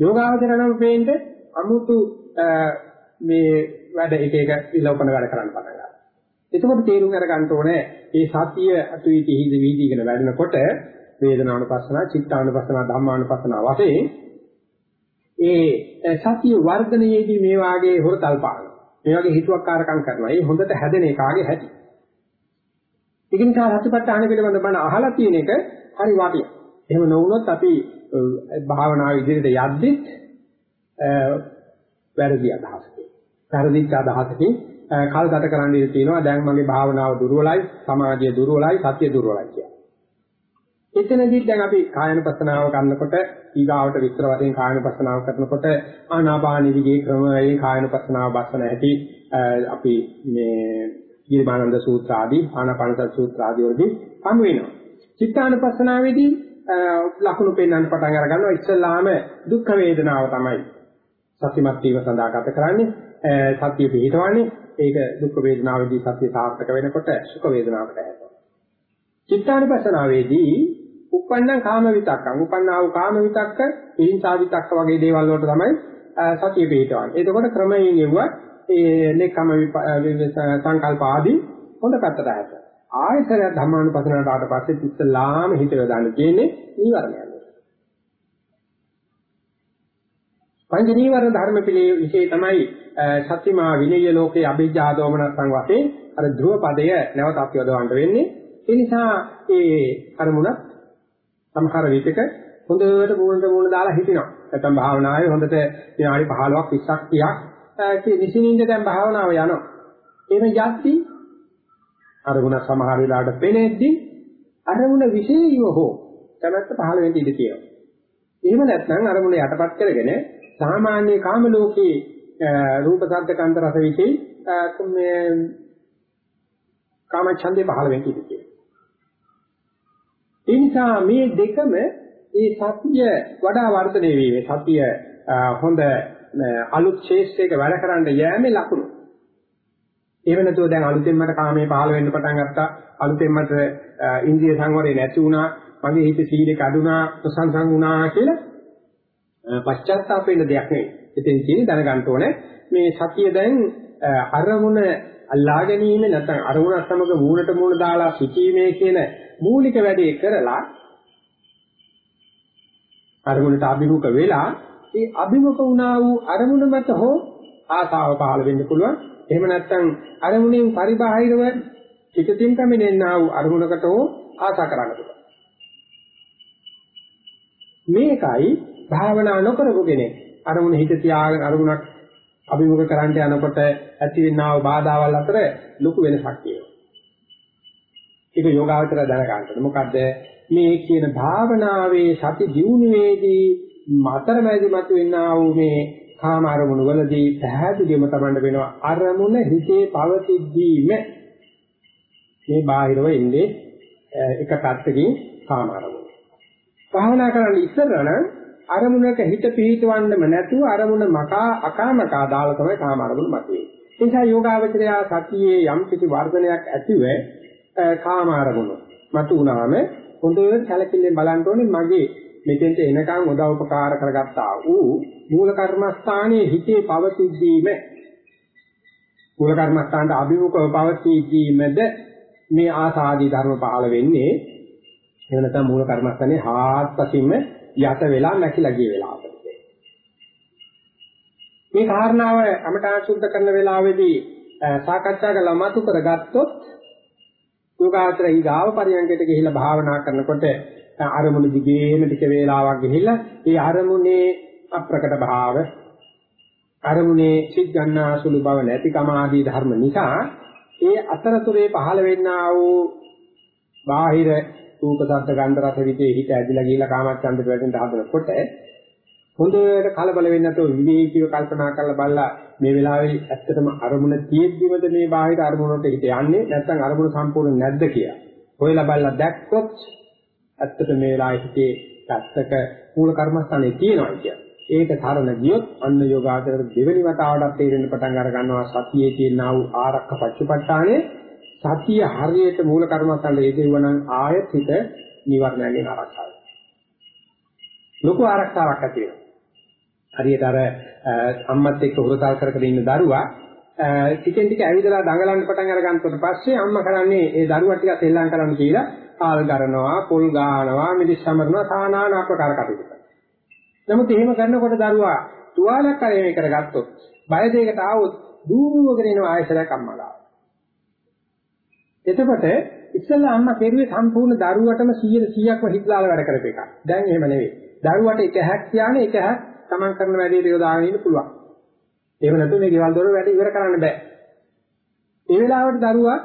යෝගාවචරණම පේන්නේ අමුතු මේ වැඩ එක එක විලෝපන වැඩ කරන්න පටන් ගන්නවා. එතකොට තේරුම් අරගන්න ඕනේ මේ සතිය අතුයිති හිඳ වීදීගෙන වැඩෙනකොට වේදනානුපස්සනා, චිත්තානුපස්සනා, ධම්මානුපස්සනා වශයෙන් ඒ සතිය වර්ධනයේදී මේ වාගේ හොරතල් පානවා. මේ වගේ හිතුවක්කාරකම් කරනවා. ඒ හොඳට හැදෙන එකාගේ හැටි. ඒක නිසා සතිපට්ඨාන පිළිබඳව බණ අහලා තියෙන එක හරි වටිනවා. එහෙම නොවුනොත් අපි භාවනාව ඉදිරියට යද්දිත් වැරදි අදහසකින්. වැරදිච්ච අදහසකින් කල් ගත කරන්න ඉඩ තියෙනවා. දැන් මගේ භාවනාව දුර්වලයි, සමාධිය දුර්වලයි, සත්‍ය දුර්වලයි කියලා. එතනදී දැන් අපි කායනපස්සනාව කරනකොට ඊගාවට විස්තර වශයෙන් කායනපස්සනාව කරනකොට ආනාපාන දිගේ ක්‍රමයෙන් කායනපස්සනාව බස්සන ඇති අපි මේ ගිරිමානන්ද සූත්‍ර ආදී ආනාපානසති සූත්‍ර ආදී වලදී හමු වෙනවා. චිත්තානපස්සනාවේදී ලකුණු පෙන්වන්න පටන් අර ගන්නවා ඉස්සල්ලාම දුක් වේදනාව තමයි සතිමත් වීම සඳහා ගත කරන්නේ සත්‍ය පිළිහිටවන්නේ ඒක දුක් වේදනාවේදී සත්‍ය සාර්ථක වෙනකොට සුඛ වේදනාවට හැදෙනවා. චිත්තානපස්සනාවේදී උප්පන්නං කාම විතක්කං උපන්නා වූ කාම විතක්ක හිංසා විතක්ක වගේ දේවල් වලට තමයි සතිය පිටවන්නේ. එතකොට ක්‍රමයෙන් එවුවා ඒ නෙකම සංකල්ප ආදී හොඳ පැත්තට හැද. ආයතරය ධර්මානුපස්සනාවට ආවට පස්සේ ඉස්සලාම හිත යොදාන්න තියෙන්නේ නීවරණයන්. පංච නීවරණ ධර්ම පිළි විශේෂ තමයි සත්‍යමා විනය ලෝකේ අභිජ්ජා දෝමනස්සං වශයෙන් අර ධ්‍රුව පදය නැවත අපි යොදවන්න වෙන්නේ. ඒ නිසා ඒ අරමුණක් සමහර විටක හොඳට මූණට මූණ දාලා හිටිනවා. නැත්නම් භාවනාවේ හොඳට විනාඩි 15ක් 20ක් 30ක් නිසින්ින්ද දැන් භාවනාව යනවා. එහෙම යද්දී අරමුණ සමහර වෙලාවට පෙනෙද්දී අරමුණ විශේෂීව හෝ කැමැත්ත පහළ වෙන්න ඉඩ තියෙනවා. එහෙම නැත්නම් අරමුණ යටපත් කරගෙන සාමාන්‍ය කාම ලෝකයේ රූප ශබ්ද කන්ද රස විශේෂ මේ කාම ඡන්දේ පහළ වෙන්න ඉඩ තියෙනවා. ඒ නිසා මේ දෙකම ඒ සත්‍ය වඩා වර්ධනය වීමේ සත්‍ය හොඳ අලුත් ශේෂ්ත්‍රයක වැඩ කරන්න යෑමේ ලකුණු. එහෙම නැතුව දැන් අලුතෙන් මට කාමයේ පහළ වෙන්න පටන් ගත්තා. අලුතෙන් මට ඉන්ද්‍රිය සංවරය නැති වුණා. මගේ හිත සීලේ කඩුනා, ප්‍රසංසං වුණා කියලා පශ්චාත්තාප වෙන්න දෙයක් නෙවෙයි. ඉතින් කියන්නේ දැනගන්න ඕනේ මේ සතිය දැන් අරමුණ අල්ලා ගැනීම නැත්නම් අරමුණ සමග මූණට මූණ දාලා සිටීමේ කියන මූලික වැඩේ කරලා අරමුණට අභිමුඛ වෙලා ඒ අභිමුඛ වුණා වූ අරමුණ මත හෝ ආසාව පහළ වෙන්න පුළුවන්. එහෙම නැත්නම් අරමුණෙන් පරිබාහිරව චිතතින් කමිනෙන්නා වූ අරමුණකට හෝ ආසා කරන්න පුළුවන්. මේකයි භාවනා නොකරපු කෙනෙක් අරමුණ හිත තියාගෙන අරමුණක් අභිමුඛ කරන්ට යනකොට ඇතිවෙනා වූ බාධාවල් අතර ලොකු වෙනසක් තියෙනවා. ඒක යෝගාවචර දැනගන්න. මොකද මේ කියන භාවනාවේ සති දියුණුවේදී මතරමැදි මතුවෙනා වූ මේ කාම අරමුණු වලදී පැහැදිලිවම තමන්න වෙනවා අරමුණ හිතේ පවතිද්දීම මේ බාහිරව ඉන්නේ එක පැත්තකින් කාම අරමුණ. භාවනා කරන්න ඉස්සරලා නම් අරමුණක හිත පිහිටවන්නම නැතුව අරමුණ මකා අකාමකා දාලා තමයි කාම අරමුණ මතුවේ. ඒ නිසා යෝගාවචරය සතියේ යම් කිසි වර්ධනයක් ඇතිව කාම අරමුණ. මතු වුණාම හොඳට සැලකිල්ලෙන් බලන්න ඕනේ මගේ මෙතෙන්ට එනකන් උදව් උපකාර කරගත්තා වූ මූල කර්මස්ථානයේ හිතේ පවතිද්දීම. මූල කර්මස්ථානට අභිමුඛව පවතිද්දීමද මේ ආසාදී ධර්ම පහළ වෙන්නේ. එහෙම නැත්නම් මූල කර්මස්ථානයේ හාත්පසින්ම යට වෙලා නැකිලා ගිය වෙලාවට මේ කාරණාව අමතාන සුද්ධ කරන වෙලාවේදී සාකච්ඡා කරලා මතු කරගත්තොත් යෝගාචර ඊගාව පරියන්කයට ගිහිල්ලා භාවනා කරනකොට අරමුණු දිගේම ටික වේලාවක් ගිහිල්ලා ඒ අරමුණේ අප්‍රකට භාව අරමුණේ සිත් ගන්නාසුළු බව නැතිකම ආදී ධර්ම නිසා ඒ අතරතුරේ පහළ වෙන්නා වූ බාහිර රූප ශබ්ද ගන්ධ රස විදේ හිත ඇදිලා ගිහිල්ලා කාමච්ඡන්දට වැටෙන්න හදනකොට හොඳට කලබල වෙන්නේ නැතුව විවේකීව කල්පනා කරලා බලලා මේ වෙලාවේ ඇත්තටම අරමුණ තියෙද්දිමද මේ බාහිර අරමුණට හිත යන්නේ නැත්නම් අරමුණ සම්පූර්ණ නැද්ද කියලා. හොයලා බලලා දැක්කොත් ඇත්තට මේ වෙලාවේ හිතේ පැත්තක මූල කර්මස්ථානේ තියෙනවා කියන්නේ. ඒක තරණ ගියොත් අන්න යෝගාචර දෙවෙනි වතාවටත් තේරෙන්න පටන් අර ගන්නවා සතියේ තියෙනා වූ ආරක්ක පච්චපට්ඨානේ සතිය හරියට මූල කර්මස්ථානේ යෙදුවනම් ආයෙත් හිත නිවර්ණයෙන් ආරක්ෂා ලොකු ආරක්ෂාවක් ඇති වෙනවා. හරියට අර අම්මත් එක්ක හුරතල් කර කර ඉන්න දරුවා ටිකෙන් ටික ඇවිදලා දඟලන්න පටන් අර ගන්නකොට පස්සේ අම්මා කරන්නේ ඒ දරුවා ටික සෙල්ලම් කරන්න කියලා ආල් ගරනවා, පොල් ගානවා, මිදිස් සමරනවා, සානාන ආකාර කටයුතු කරනවා. නමුත් එහෙම කරනකොට දරුවා තුවාලයක් කරේ කරගත්තොත් බය දෙයකට ආවොත් දූවගෙන එනවා ආයසරයක් අම්මා ගාව. එතකොට ඉස්සෙල්ලා අම්මා කෙරුවේ සම්පූර්ණ දරුවටම 100%ක්ම හිතලාල වැඩ කරපු එකක්. දැන් එහෙම නෙවෙයි. දරුවට එක හැක් කියන්නේ එක හැක් තමන් කරන වැඩේට යොදාගෙන ඉන්න පුළුවන්. එහෙම නැත්නම් මේ ගෙවල් දොර වැඩ ඉවර කරන්න බෑ. ඒ වෙලාවට දරුවා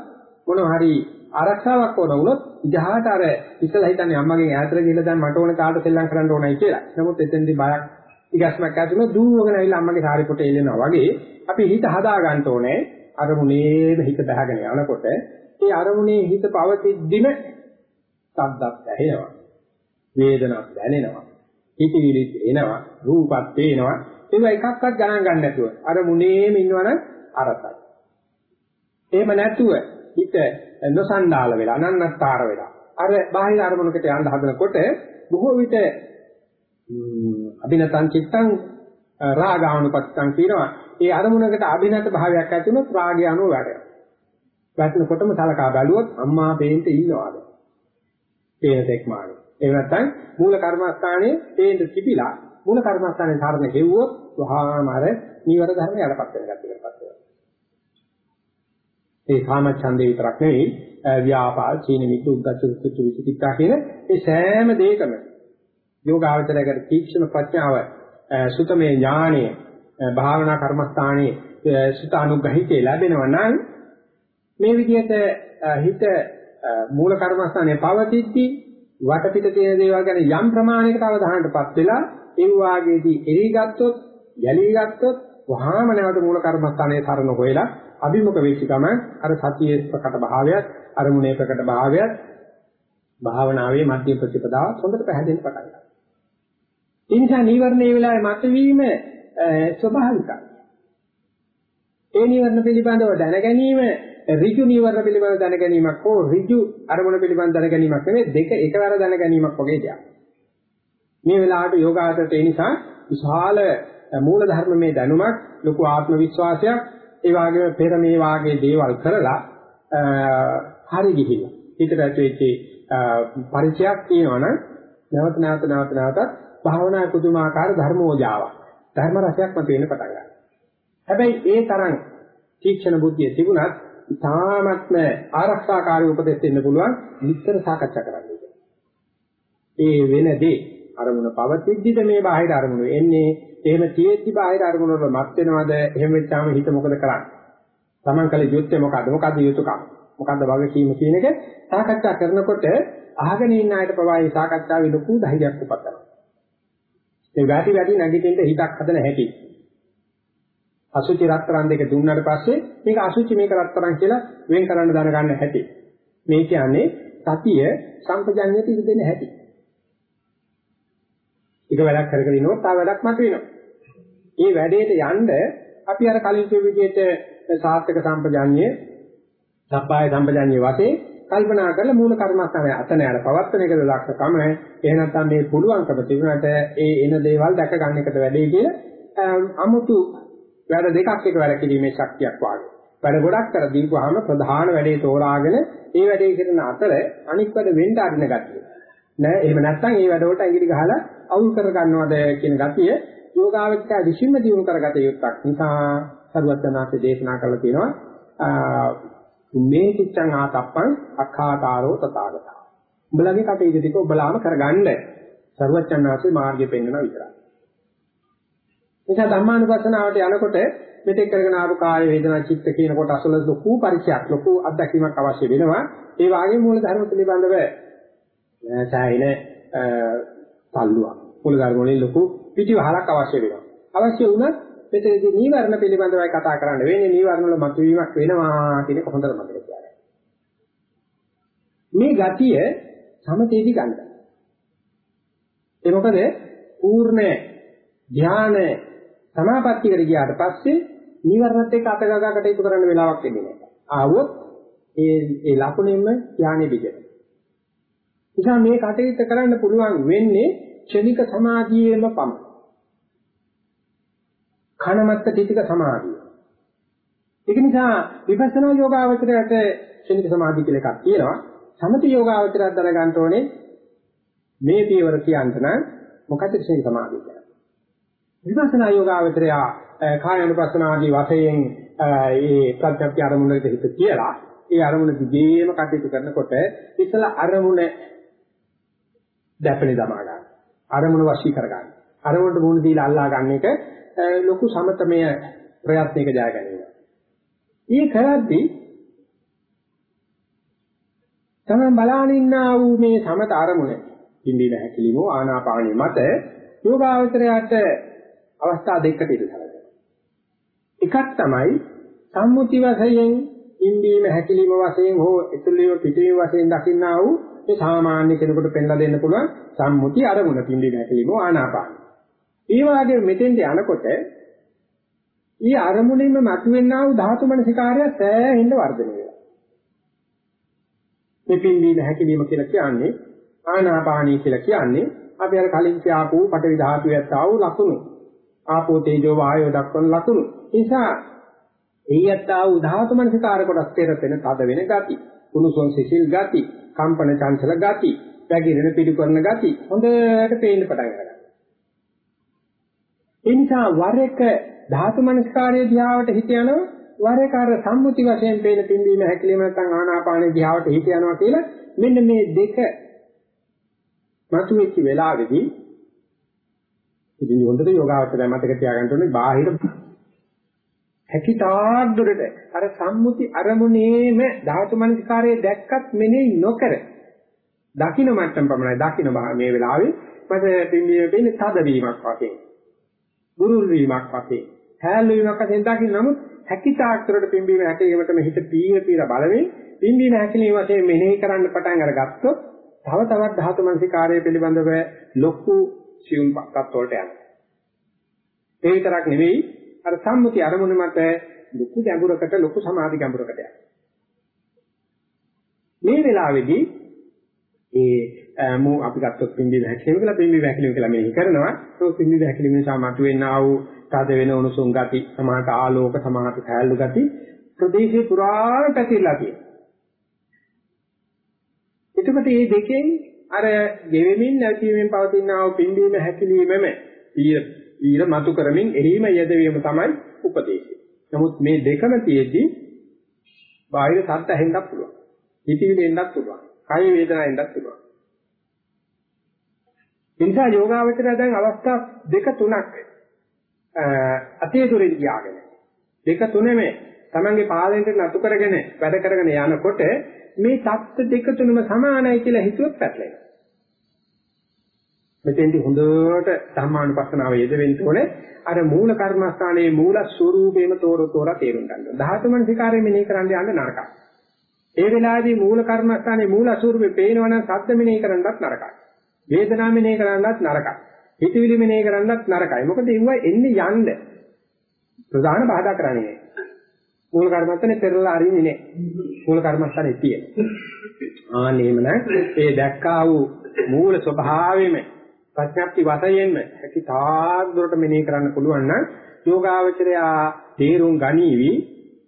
මොන හරි ආරක්ෂාවක් ඕන වුණොත් ඉජහාට අර ඉස්සලා හිතන්නේ අම්මගෙන් ඈතට ගිහලා දැන් මට ඕන කාට සෙල්ලම් කරන්න ඕනයි කියලා. නමුත් එතෙන්දී බයක් ඉගස්මක් ඇති වුණොත් දුවගෙන ඇවිල්ලා අම්මගේ සාරි පොට එල්ලෙනවා වගේ අපි හිත හදා ගන්න ඕනේ අරමුණේම හිත බහගෙන යනකොට ඒ අරමුණේ හිත පවතිද්දිම සද්දක් ඇහෙනවා වේදනාවක් දැනෙනවා හිතවිලි එනවා රූපත් පේනවා. ඒවා එකක්වත් ගණන් ගන්න නැතුව. අර මුනේම ඉන්නවනම් අරසයි. එහෙම නැතුව හිත නොසන්ඩාල වෙලා අනන්නත්තර වෙලා. අර බාහිර අරමුණකට යන්න හදනකොට බොහෝ විට අභිනතං චිත්තං රාගානුපත්තං කියනවා. ඒ අරමුණකට අභිනත භාවයක් ඇති වුණොත් රාගය අනුව වැඩෙනවා වැටෙනකොටම සලකා බැලුවොත් අම්මා පේන්න ඉන්නවාද? පේන තෙක් මානේ. එහෙම නැත්නම් මූල කර්මස්ථානයේ පේන්න තිබිලා මූල කර්මස්ථානයේ ධර්ම හෙව්වොත් වහාම අර නීවර ධර්ම යටපත් වෙන ගැටයකට පත් වෙනවා. ඒ කාමච්ඡන්දේ විතරක් නෙවෙයි ව්‍යාපාද, චීන මිත්‍ර, උද්දච්ච, කුච්ච, විචිකිච්ඡා කියන ඒ සෑම දෙයකම යෝගාවචරයකට තීක්ෂණ ප්‍රඥාව, සුතමේ ඥානය, භාවනා කර්මස්ථානයේ සුත අනුග්‍රහිතේ ලැබෙනවා නම් මේ විදිහට හිත මූල කර්මස්ථානයේ පවතිද්දී වටපිට තියෙන දේවල් ගැන යම් ප්‍රමාණයකට අවධානයටපත් වෙලා ඒ වාගේදී එරි ගත්තොත්, යලී ගත්තොත් වහාම නැවත මූල කර්මස්ථානයේ තරණ හොයලා අභිමුඛ වෙච්ච ගමන් අර සතියේ ප්‍රකට භාවයත් අරමුණේ ප්‍රකට භාවයත් භාවනාවේ මධ්‍ය ප්‍රතිපදාව හොඳට පැහැදිලි පටන් ගන්නවා. ඒ නිසා නීවරණයේ වෙලාවේ මතවීම ස්වභාවිකයි. ඒ නීවරණ පිළිබඳව දැන ගැනීම ඍජු නීවරණ පිළිබඳව දැන ගැනීමක් හෝ ඍජු අරමුණ පිළිබඳව දැන ගැනීමක් නෙවෙයි දෙක එකවර දැන ගැනීමක් වගේ දෙයක්. මේ වෙලාවට යෝගාචරයට ඒ නිසා විශාල මූල ධර්මමේ දැනුමක් ලොකු ආත්ම විශ්වාසයක් ඒ වගේම පෙර මේ වාගේ දේවල් කරලා හරි ගිහිල්ලා හිතට ඇතුල්ච්ච පරිචයක් තියෙනවනම් නැවත නැවත නැවත නැවතත් භාවනා කුතුමාකාර ධර්මෝජාවක් ධර්ම රසයක් මත වෙන පටන් ගන්නවා. හැබැයි ඒ තරම් තීක්ෂණ බුද්ධිය තිබුණත් ඉතාමත්ම ආරක්ෂාකාරී උපදෙස් දෙන්න පුළුවන් විස්තර සාකච්ඡා කරන්න. ඒ වෙනදී අරමුණ පවතිද්දිද මේ බාහිර අරමුණ? එන්නේ එහෙම තියෙද්දි බාහිර අරමුණ වල මත් වෙනවද? එහෙම වෙච්චාම හිත මොකද කරන්නේ? Taman කල යුත්තේ මොකද්ද? මොකද්ද යුතුයකම් මොකද්ද වගකීම කියන එක සාකච්ඡා කරනකොට අහගෙන ඉන්න අයට පවායි සාකච්ඡාවේ ලොකු ධෛර්යයක් උපදිනවා. මේ වැටි වැටි නැගිටින්න හිතක් හදන හැටි. අසුචි රත්තරන් දෙක දුන්නාට පස්සේ මේක අසුචි මේක රත්තරන් කියලා වෙන් කරන්න දැනගන්න හැටි. මේ කියන්නේ සතිය සම්පජඤ්ඤයට ඉඳ දෙන හැටි. එක වැඩක් කරගෙන ඉනොත් තව වැඩක් මතුවෙනවා. මේ වැඩේට යන්න අපි අර කලින් කියපු විදිහට සාර්ථක සම්පජාඤ්ඤය, සබ්බාය සම්පජාඤ්ඤය වශයෙන් කල්පනා කරලා මූල කර්මස්ථානයේ අතන යාර පවත්තන එකද දක්ෂකම එහෙ නැත්නම් මේ පුළුවන්කම තිබුණාට ඒ එන දේවල් දැක ගන්න එකට වැඩේ කියලා අමුතු වැඩ දෙකක් එක වැඩ කිරීමේ ශක්තියක් වාගේ. වැඩ ගොඩක් කර දීපුවාම ප්‍රධාන වැඩේ තෝරාගෙන ඒ වැඩේ කරන අතර අනික් වැඩ වෙන්න අරින ගැතියි. නෑ එහෙම නැත්නම් ඒ වැඩවලට ඇඟිලි ගහලා අවුල් කර ගන්නවද කියන ගතිය යෝගාවචක විශ්ින්ම දියුණු කරගත යුත්තක් නිසා සරුවත්නාසේ දේශනා කරලා තියෙනවා මේ කිච්ඡං ආතප්පං අඛාතාරෝ තථාගතා උඹලගේ කටයුතු ටික ඔබලාම කරගන්න සරුවත්නාසේ මාර්ගය පෙන්වන විතරයි නිසා ධම්මානුපස්සනාවට යනකොට මෙතෙක් කරගෙන ආපු කාය වේදනා චිත්ත කියන කොට අසල ලොකු පරිචයක් ලොකු අත්දැකීමක් අවශ්‍ය වෙනවා ඒ වාගේ මූල ධර්ම පිළිබඳව සෑයින තල්ලුවක්. මූල ධර්ම වලින් ලොකු පිටිවහලක් අවශ්‍ය වෙනවා. අවශ්‍ය වුණත් මෙතනදී නීවරණ පිළිබඳවයි කතා කරන්න වෙන්නේ නීවරණ වල මතුවීමක් වෙනවා කියන එක හොඳට මතක තියාගන්න. මේ ගතිය සමතේදී ගන්න. ඒ මොකද පූර්ණ ධාන සමාපත්තියට ගියාට පස්සේ නීවරණත් එක්ක අතගගා කටයුතු කරන්න වෙලාවක් එන්නේ නැහැ. ආවොත් ඒ ඒ ලකුණෙන්ම ධානය දිගට. නිසා මේ කටයුත්ත කරන්න පුළුවන් වෙන්නේ ක්ෂණික සමාධියේම පමණයි. කනමත්ත ටික සමාධිය. ඒක නිසා විපස්සනා යෝගාවචරයට ක්ෂණික සමාධිය කියලා එකක් තියෙනවා. සමථ යෝගාවචරයක් දැනගන්න ඕනේ මේ පියවර කියන්න නම් මොකද ක්ෂණික සමාධිය කියන්නේ. විපස්සනා යෝගාවචරය කායනුපස්සන ආදී වශයෙන් ඒ ප්‍රත්‍යක්ෂ අරමුණකට හිත කියලා ඒ අරමුණ දිගේම කටයුතු කරනකොට ඉතල අරමුණ දැපෙනේ දමා ගන්න. අරමුණ වශී කර ගන්න. අරමුණට මුණ දීලා අල්ලා ගන්න එක ලොකු සමතමය ප්‍රයත්නයක ජය ගැනීම. ඊ කරද්දී තමයි බලාගෙන ඉන්නා වූ මේ සමත අරමුණ ඉන්දින හැකිලිම ආනාපානිය මත යෝගාවචරයට අවස්ථා දෙකකට ඉඳලා. එකක් තමයි සම්මුති වශයෙන් ඉන්දීම හැකිලිම වශයෙන් හෝ එතුළිය පිටේ වශයෙන් දකින්නා වූ මේ සාමාන්‍ය කෙනෙකුට පෙන්ලා දෙන්න පුළුවන් සම්මුති අරමුණ පිම්බි නැතිලිම ආනාපාන. ඒ වගේ මෙතෙන්ට යනකොට ඊ අරමුණින්ම මතුවෙනා වූ ධාතු මනසිකාරය සෑහෙන්න වර්ධනය වෙනවා. මේ පිම්බි නැතිලිම කියලා කියන්නේ ආනාපානී කියලා කියන්නේ අපි අර කලින් කියආපු පටවි ධාතුවේ ආව ලකුණු. ආපෝ තේජෝ වායෝ දක්වන ලකුණු. නිසා එයත්තා උදාහතු මනසිකාර කොටස් තේරෙන තද වෙන ගති, කුණුසොන් සිසිල් ගති, කම්පන චංචල ගති, පැගිරෙන පිටු කරන ගති හොඳට පේන්න පටන් ගන්නවා. ඒ නිසා වර එක ධාතු මනස්කාරයේ දිහාවට හිත යනවා වර එක අර සම්මුති වශයෙන් පේන පින්දීම හැකිලිම නැත්නම් ආනාපානයේ දිහාවට හිත යනවා කියලා මෙන්න මේ දෙක මතුවෙච්ච වෙලාවේදී ඉතින් හොඳට යෝගාවචරය මතක තියාගන්න ඕනේ බාහිර හැකිතාක් දුරට. අර සම්මුති අරමුණේම ධාතු මනස්කාරයේ දැක්කත් මෙනෙහි නොකර දකින්න මට්ටම් පමණයි. දකින්න මේ වෙලාවේ මට පින්දීම වෙන්නේ තද වීමක් වශයෙන් බුරුල් වීමක් වශයෙන්. හැල්ලු වීමක් වශයෙන් දකින්න. නමුත් හැකිතාක්තරට පින්බීම හැකීමටම හිත පීන පීර බලමින් පින්බීම හැකීම වශයෙන් මෙනෙහි කරන්න පටන් අරගත්තොත් තව තවත් ධාතු මනසිකාරය පිළිබඳව ලොකු සියුම් තත්ත්වවලට යනවා. ඒ විතරක් නෙවෙයි අර සම්මුති අරමුණ මත ලොකු ගැඹුරකට ලොකු සමාධි ගැඹුරකට යනවා. මේ වෙලාවේදී ඒ මු අපි ගත්තොත් පිම්බි වැක්ලීම කියලා පිම්බි වැක්ලීම කියලා මෙහි කරනවා. ඒක පිම්බි වැක්ලීම නිසා මතුවෙනා වූ තද වෙන උණුසුම් ගති, සමාහට ආලෝක, සමාහට සෑල්ලු ගති ප්‍රදේශේ පුරා පැතිරලා තියෙනවා. එතකොට මේ දෙකෙන් අර ගෙවෙමින් නැතිවීමෙන් පවතින ආ වූ පිම්බීම හැකිලීමම ඊර ඊර මතු කරමින් එහිම යෙදවීම තමයි උපදේශය. නමුත් මේ දෙකම තියෙද්දි බාහිර සත්‍ය ඇහෙන්නත් පුළුවන්. හිතවිලි එන්නත් පුළුවන්. කාය වේදනා එන්නත් පුළුවන්. ඒ නිසා යෝගාවචරය දැන් අවස්ථා දෙක තුනක් අතේ දුරින් ගියාගෙන දෙක තුනේම තමන්ගේ පාදයට නතු කරගෙන වැඩ කරගෙන යනකොට මේ தත්ත දෙක තුනම සමානයි කියලා හිතුවත් පැටලෙනවා. මෙතෙන්දි හොඳට ධර්මානුපස්සනාව යෙදෙන්න ඕනේ. අර මූල කර්මස්ථානයේ මූල ස්වરૂපේම තෝර තෝර තේරුම් ගන්න. ධාතු මනසිකාරයෙන් මෙනෙහි කරන්න යන්න නරකයි. ඒ වෙලාවේදී මූල කර්මස්ථානයේ මූල ස්වરૂපේ පේනවනම් සද්ද මෙනෙහි කරන්නත් නරකයි. වේදනා මෙනෙහි කරන්නත් නරකයි. හිතවිලි මෙනෙහි කරන්නත් නරකයි. මොකද ඒවා එන්නේ යන්න ප්‍රධාන බාධා කරන්නේ. මූල කර්මස්ථානේ පෙරලා අරින්නේ නැහැ. මූල කර්මස්ථානේ තියෙන. ආනේමන ඒ දැක්කා වූ මූල ස්වභාවයෙම ප්‍රඥප්ති වශයෙන්ම හැකි තාක් දුරට මෙනෙහි කරන්න පුළුවන් නම් යෝගාවචරයා තේරුම් ගනීවි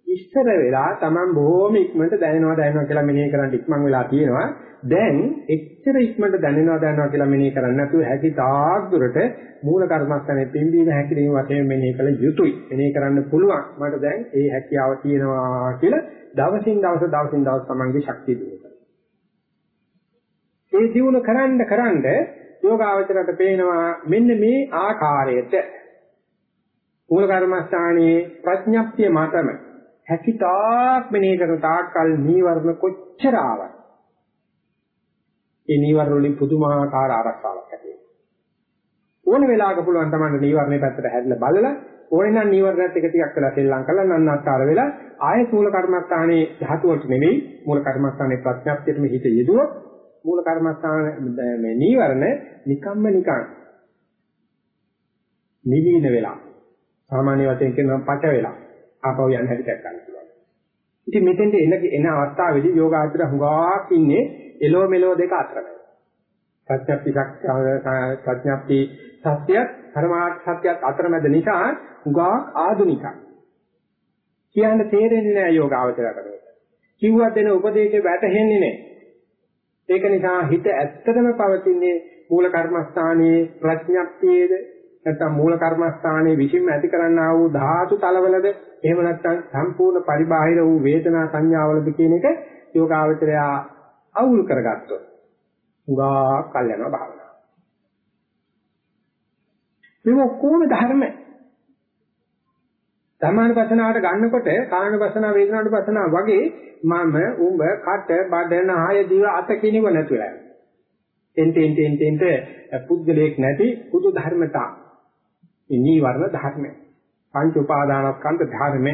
ඉස්සර වෙලා Taman බොහොම ඉක්මනට දැනෙනවා දැනෙනවා කියලා මෙනෙහි කරන් ඉක්මන් වෙලා තියෙනවා දැන් එච්චර ඉක්මනට දැනෙනවා දැනෙනවා කියලා මෙනෙහි කරන්නේ නැතුව හැකි තාක් දුරට මූල කර්මස්ථානයේ පිම්බීම හැකිරීම වශයෙන් මෙනෙහි කළ යුතුයි. මෙනෙහි කරන්න පුළුවන්. මට දැන් ඒ හැකියාව තියෙනවා කියලා දවසින් දවස දවසින් දවස Tamanගේ ශක්තිය දිනු ඒ දිනු කරන්න කරන්න යෝගාවචරයට පේනවා මෙන්න මේ ආකාරයට මූල කර්මස්ථානයේ ප්‍රඥප්තිය මතම හැකිතාක් මෙනෙහි කරන තාක්කල් නීවරණ කොච්චර ආවත් ඒ නීවරණ වලින් පුදුමාකාර ආරක්ෂාවක් ඇති වෙනවා. ඕන වෙලාවක පුළුවන් තමයි නීවරණේ පැත්තට හැරිලා බලලා ඕනේ නම් නීවරණත් එක ටිකක් වෙලා සෙල්ලම් කරලා නන්නත්තර වෙලා ආයෙත් මූල කර්මස්ථානයේ ධාතු වලට නෙවෙයි මූල කර්මස්ථානයේ ප්‍රඥප්තියටම හිත යෙදුවොත් මූල කර්මස්ථාන මේ නීවරණ නිකම්ම නිකං නිවීන වෙලා සාමාන්‍ය වශයෙන් කියනවා පච වෙලා ආපහු යන්න හැටි දැක් ගන්න පුළුවන්. ඉතින් මෙතෙන්ට එන එන අවස්ථාවේදී යෝගාචර හුඟක් ඉන්නේ එලෝ මෙලෝ දෙක අතරමැද. ප්‍රඥප්ති ප්‍රඥප්ති සත්‍යයත් පරමාර්ථ සත්‍යයත් අතරමැද නිසා හුඟක් ආධුනිකයි. කියන්න තේරෙන්නේ නැහැ යෝගාචරයට. කිව්වත් දෙන උපදේශේ වැටහෙන්නේ නැහැ. ඒක නිසා හිත ඇත්තටම පවතින්නේ මූල කර්මස්ථානයේ ප්‍රඥප්තියේද නැත්නම් මූල කර්මස්ථානයේ විසින්ම ඇති කරන්නා වූ ධාතු තලවලද එහෙම නැත්නම් සම්පූර්ණ පරිබාහිර වූ වේදනා සංඥාවලද කියන එක යෝගාවචරය අවුල් කරගත්තොත් උගා කල් යනවා භාවනාව. මේ කොහොම ධර්ම ධර්මානුපස්සනාවට ගන්නකොට කායනුපස්සනා වේදනානුපස්සනා වගේ මම උඹ කට බඩ නාය දිව අත කිනිව නැතුලා යනවා. එන්ටෙන් ටෙන් ටෙන්ට පුද්ගලයක් නැති පුදු ධර්මතා. මේ නීවරණ ධර්ම. පංච උපාදානස්කන්ධ ධර්ම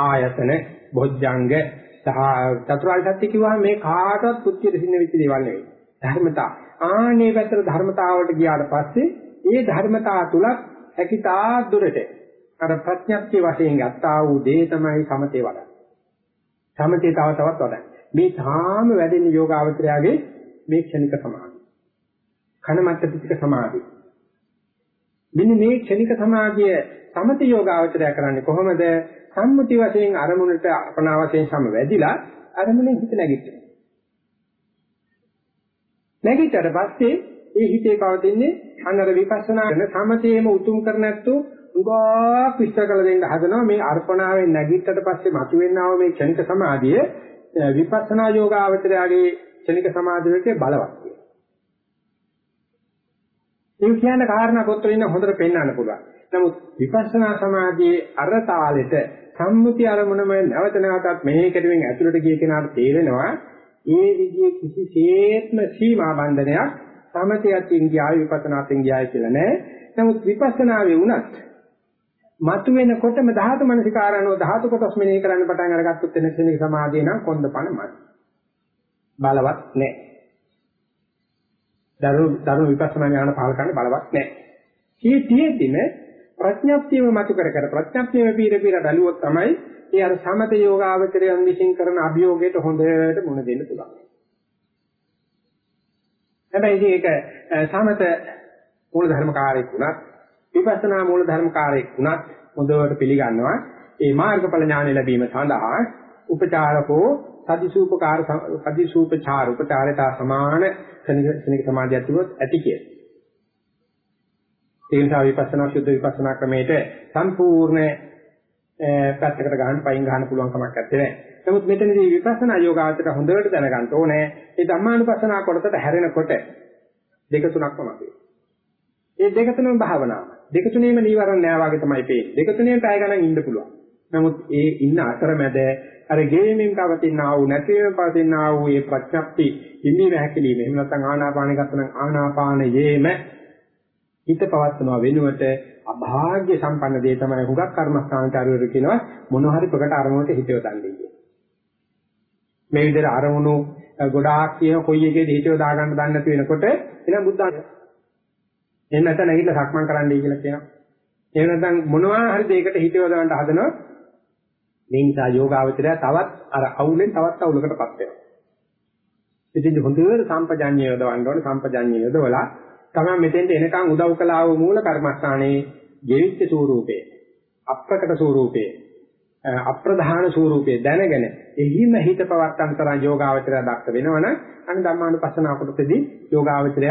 ආයතන බොජ්ජංග චතුරාර්ය සත්‍ය කිව්වම මේ කාටවත් පුත්‍ය දෙසින්න වෙච්ච දේවල් නෙවෙයි. ධර්මතා. ආනේ පැත්තට ධර්මතාවට ගියාට පස්සේ ඒ ධර්මතා තුලත් හැකිතා දුරට අර ප්‍රඥප්තිය වශයෙන් ගත්තා වූ දේ තමයි සමතේ වඩන්නේ. සමතේ තව තවත් වඩන්නේ. මේ තාම වැඩෙන යෝගාවචරයාගේ මේ ක්ෂණික සමාධිය. කනමත්ත පිටික සමාධිය. මෙන්න මේ ක්ෂණික සමාධිය සමත යෝගාවචරය කරන්නේ කොහොමද? සම්මුති වශයෙන් අරමුණට අපනා වශයෙන් සම වැඩිලා අරමුණෙන් හිත නැගිටිනවා. නැගිටතර පස්සේ ඒ හිතේ පවතින්නේ අන්නර විපස්සනා කරන සමතේම උතුම් කර නැත්තු උගා විස්තර කළ දෙන්න හදනවා මේ අර්පණාවෙන් නැගිටතට පස්සේ මතුවෙනව මේ ක්ෂණික සමාධිය විපස්සනා යෝගාවචරයාගේ ක්ෂණික සමාධියට බලවත් කියලා. ඒ කියන්නේ කාරණා පොත්වල ඉන්න හොඳට පෙන්වන්න පුළුවන්. නමුත් විපස්සනා සමාධියේ අර තාලෙට සම්මුති අරමුණම නැවත නැවතත් මෙහෙ කෙරුවෙන් ඇතුළට ගිය කෙනාට තේරෙනවා ඒ විදිහේ කිසිසේත්ම සීමා බන්ධනයක් සමතයකින් ගියායි විපස්සනාකින් ගියායි කියලා නෑ. නමුත් විපස්සනාවේ වුණත් මතු වෙනකොටම ධාතු මනසිකාරණෝ ධාතු කොටස් මෙනෙහි කරන්න පටන් අරගත්තොත් එන ක්ෂණික සමාධිය නම් කොන්දපණමයි. බලවත් නෑ. දරු දරු විපස්සනා ඥාන පහල කරන්න බලවත් නෑ. මේ තියෙද්දිම ප්‍රඥාප්තියම මතු කර කර ප්‍රඥාප්තියම පීර පීර බැලුවොත් තමයි ඒ අර සමත යෝගාවචරයන් විසින් කරන අභියෝගයට හොඳට මුණ දෙන්න පුළුවන්. හැබැයි ඒක සමත මූල ධර්මකාරයෙක් වුණත් විපස්සනා මූල ධර්මකාරයෙක් වුණත් හොඳට පිළිගන්නවා ඒ මාර්ගඵල ඥාන ලැබීම සඳහා උපචාරකෝ සදිසූපකාර සදිසූපචාර උපචාරයට සමාන ක්ෂණික සමාධියක් තිබුණොත් ඇති කියලා. ඒ නිසා විපස්සනා සුද්ධ විපස්සනා ක්‍රමයට සම්පූර්ණ පැත්තකට ගහන්න පයින් ගහන්න පුළුවන් කමක් නැත්තේ. නමුත් මෙතනදී විපස්සනා යෝගාවචර හොඳට දැනගන්න ඕනේ මේ ධම්මානුපස්සනා කොටසට හැරෙනකොට දෙක තුනක්ම මතේ. මේ දෙක තුනම භාවනාව. දෙක තුනේම නීවරණ නෑ වගේ තමයි පේන්නේ. දෙක තුනේම පැය ගණන් ඉන්න පුළුවන්. නමුත් ඒ ඉන්න අතරමැද අර ගෙවීමෙන් පවතින ආ වූ නැතිවීම පවතින ආ වූ මේ ප්‍රඥප්ති ඉන්නේ නැහැකලීම. එහෙම නැත්නම් ආනාපානෙ ගත්තනම් ආනාපානයේම හිත පවත්වනවා වෙනුවට අභාග්‍ය සම්පන්න දේ තමයි හුඟක් කර්මස්ථානචාරවරු කියනවා මොන හරි ප්‍රකට අරමුණට හිත යොදන්නේ කියන. මේ විදිහට අරමුණු ගොඩාක් කියන කොයි එකේද හිත යොදා ගන්න දන්නේ නැති වෙනකොට එනම් බුද්ධාගම. එහෙම නැත්නම් නැගිටලා සක්මන් කරන්නයි කියලා කියනවා. එහෙම නැත්නම් මොනවා හරි දෙයකට හිත යොදවන්න හදනවා. මේ නිසා යෝගාවචරය තවත් අර අවුලෙන් තවත් අවුලකටපත් වෙනවා. ඉතින් හොඳට සම්පජඤ්ඤය යොදවන්න ඕනේ සම්පජඤ්ඤය යොදවලා තමයි මෙතෙන්ට එනකන් උදව් කළා වූ මූල කර්මස්ථානයේ ජීවිත ස්වරූපේ අප්‍රකට ස්වරූපේ අප්‍රධාන ස්වරූපේ දැනගෙන එහිම හිත පවත්තන් තරම් යෝගාවචරය දක්ක වෙනවනම් අන්න ධම්මානුපස්සන කොටසදී යෝගාවචරය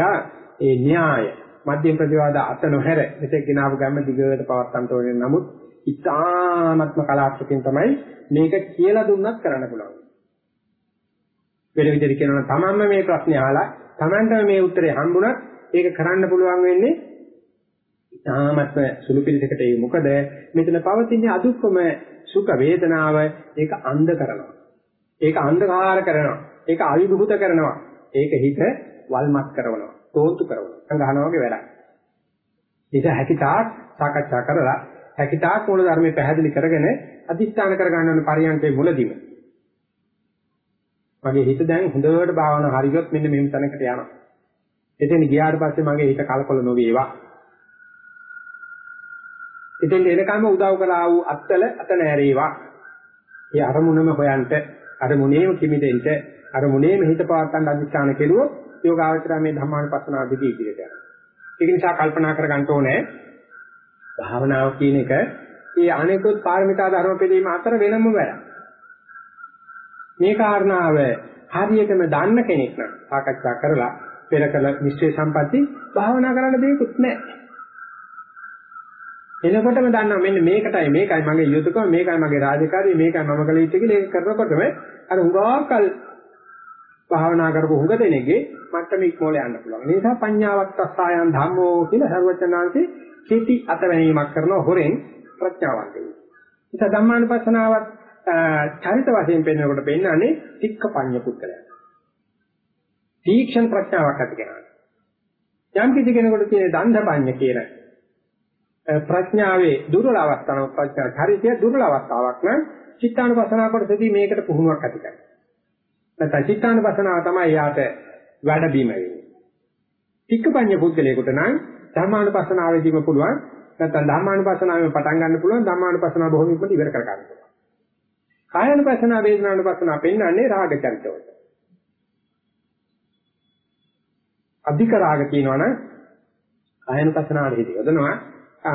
ඒ න්‍යාය මධ්‍යම ප්‍රතිවාද අත නොහැර මෙතෙක් ගෙනාව ගැම්ම දිගට පවත්තන් තෝරන නමුත් ඉතාමත්ම කලාත්මකින් තමයි මේක කියලා දුන්නත් කරන්න පුළුවන්. වෙන විදිහට කියනවා තමන්ම මේ ප්‍රශ්නේ අහලා තමන්ටම මේ උත්තරේ හම්බුණත් ඒක කරන්න පුළුවන් වෙන්නේ තාමත්ම සුළු පිළිසකට. ඒ මොකද මෙතන පවතින අදුක්කම සුඛ වේදනාව. ඒක අන්ධ කරනවා. ඒක අන්ධකාර කරනවා. ඒක අවිභූත කරනවා. ඒක හිත වල්මත් කරනවා. තෝන්තු කරනවා. සංගහනවා වගේ වැඩක්. ඒක හැකිතාක් සාකච්ඡා කරලා හැකිතාක් මූල ධර්මයේ පැහැදිලි කරගෙන අදිස්ථාන කර ගන්න ඕන පරියන්කේ මුලදීම. මගේ හිත දැන් හොඳට භාවනා හරියොත් මෙන්න මෙහෙම තැනකට යනවා. එතෙන් ගියාට පස්සේ මගේ හිත කලකොල නොවේවා. එතෙන් එනකම උදව් කළා වූ අත්තල අත නෑරේවා. ඒ අරමුණම හොයන්ට අරමුණේම කිමිදෙන්න අරමුණේම හිත පවත්තන් අධිෂ්ඨාන කෙරුවොත් යෝගාවචරය මේ ධර්මානුපස්සනා දිදී ඉදිරියට යනවා. ඒක නිසා කල්පනා කර ගන්න ඕනේ භාවනාව කියන එක ඒ අනෙකුත් පාරමිතා ධර්ම පිළිම අතර වෙනම වැඩක්. මේ කාරණාව හරියටම දන්න කෙනෙක් නම් සාකච්ඡා කරලා පෙර කළ නිශ්චය සම්පatti භාවනා කරන්න දෙයක්වත් නැහැ. එනකොටම දන්නවා මෙන්න මේකටයි මේකයි මගේ යුතුයකම මේකයි මගේ රාජකාරිය මේකයි මම කළ යුත්තේ කියලා ඒක කරනකොටම අර හුඟාකල් භාවනා කරපු හුඟ දෙනෙක්ගේ මට්ටම ඉක්මෝල යන්න පුළුවන්. ඒ නිසා පඤ්ඤාවත් අස්සයන් ධම්මෝ කියලා සර්වචනාංශේ කෙටි අතවැණීමක් කරන හොරෙන් ප්‍රඥාවන්ත වෙනවා. ඒ ධම්මානුපස්සනාවත් චරිත වශයෙන් පෙන්වනකොට පෙන්වන්නේ තික්ක පඤ්ඤ පුත්‍රයා. තීක්ෂණ ප්‍රඥාවක් ඇති කෙනාට. යම් කිසි කෙනෙකුට තියෙන දණ්ඩපඤ්ඤ කියන ප්‍රඥාවේ දුර්වල අවස්ථාවක් ප්‍රඥා හරියට දුර්වල අවස්ථාවක් නම් චිත්තානුපසනාව කොටසදී මේකට පුහුණුවක් ඇති කරගන්න. නැත්නම් චිත්තානුපසනාව තමයි යාට වැඩ බීම වෙන්නේ. තික්කපඤ්ඤ පුද්ගලයාට නම් ධර්මානුපසනාවේදීම පුළුවන් නැත්නම් ධර්මානුපසනාවෙන් පටන් ගන්න පුළුවන් ධර්මානුපසනාව බොහොම ඉක්මනට ඉවර කර ගන්න පුළුවන්. කායानुපසනාව වේදනානුපසනාව පෙන්වන්නේ රාග චරිතවලට. අධික රාග කියනවනම් ආයනුපස්සනාවට හිත යොදනවා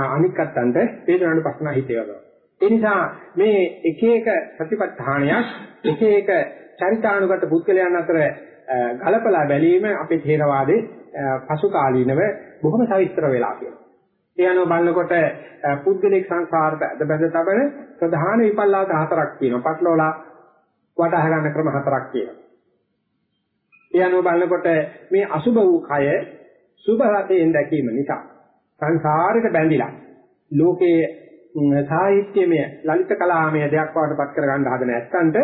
අනික් අත්තන්ට වේදනානුපස්සනාව හිත යොදනවා ඒ නිසා මේ එක එක ප්‍රතිපත්තාණයක් එක එක චරිතානුගත පුද්ගලයන් අතර ගලපලා බැලීම අපේ ථේරවාදේ පසු කාලීනව බොහොම සවිස්තර වෙලා කියනවා. ඒ අනුව බලනකොට පුද්ගලික සංස්කාරට අද බැඳ තබන ප්‍රධාන විපල්ලාස හතරක් තියෙනවා. පටලවලා වටහා ගන්න ක්‍රම හතරක් තියෙනවා. ඒ අනුව බලනකොට මේ අසුබ වූ කය සුභ රතෙන් දැකීම නිසා සංසාරයට බැඳිලා ලෝකයේ සාහිත්‍යමය ලලිත කලාමය දෙයක් බවට පත් කර ගන්න හදන ඇත්තන්ට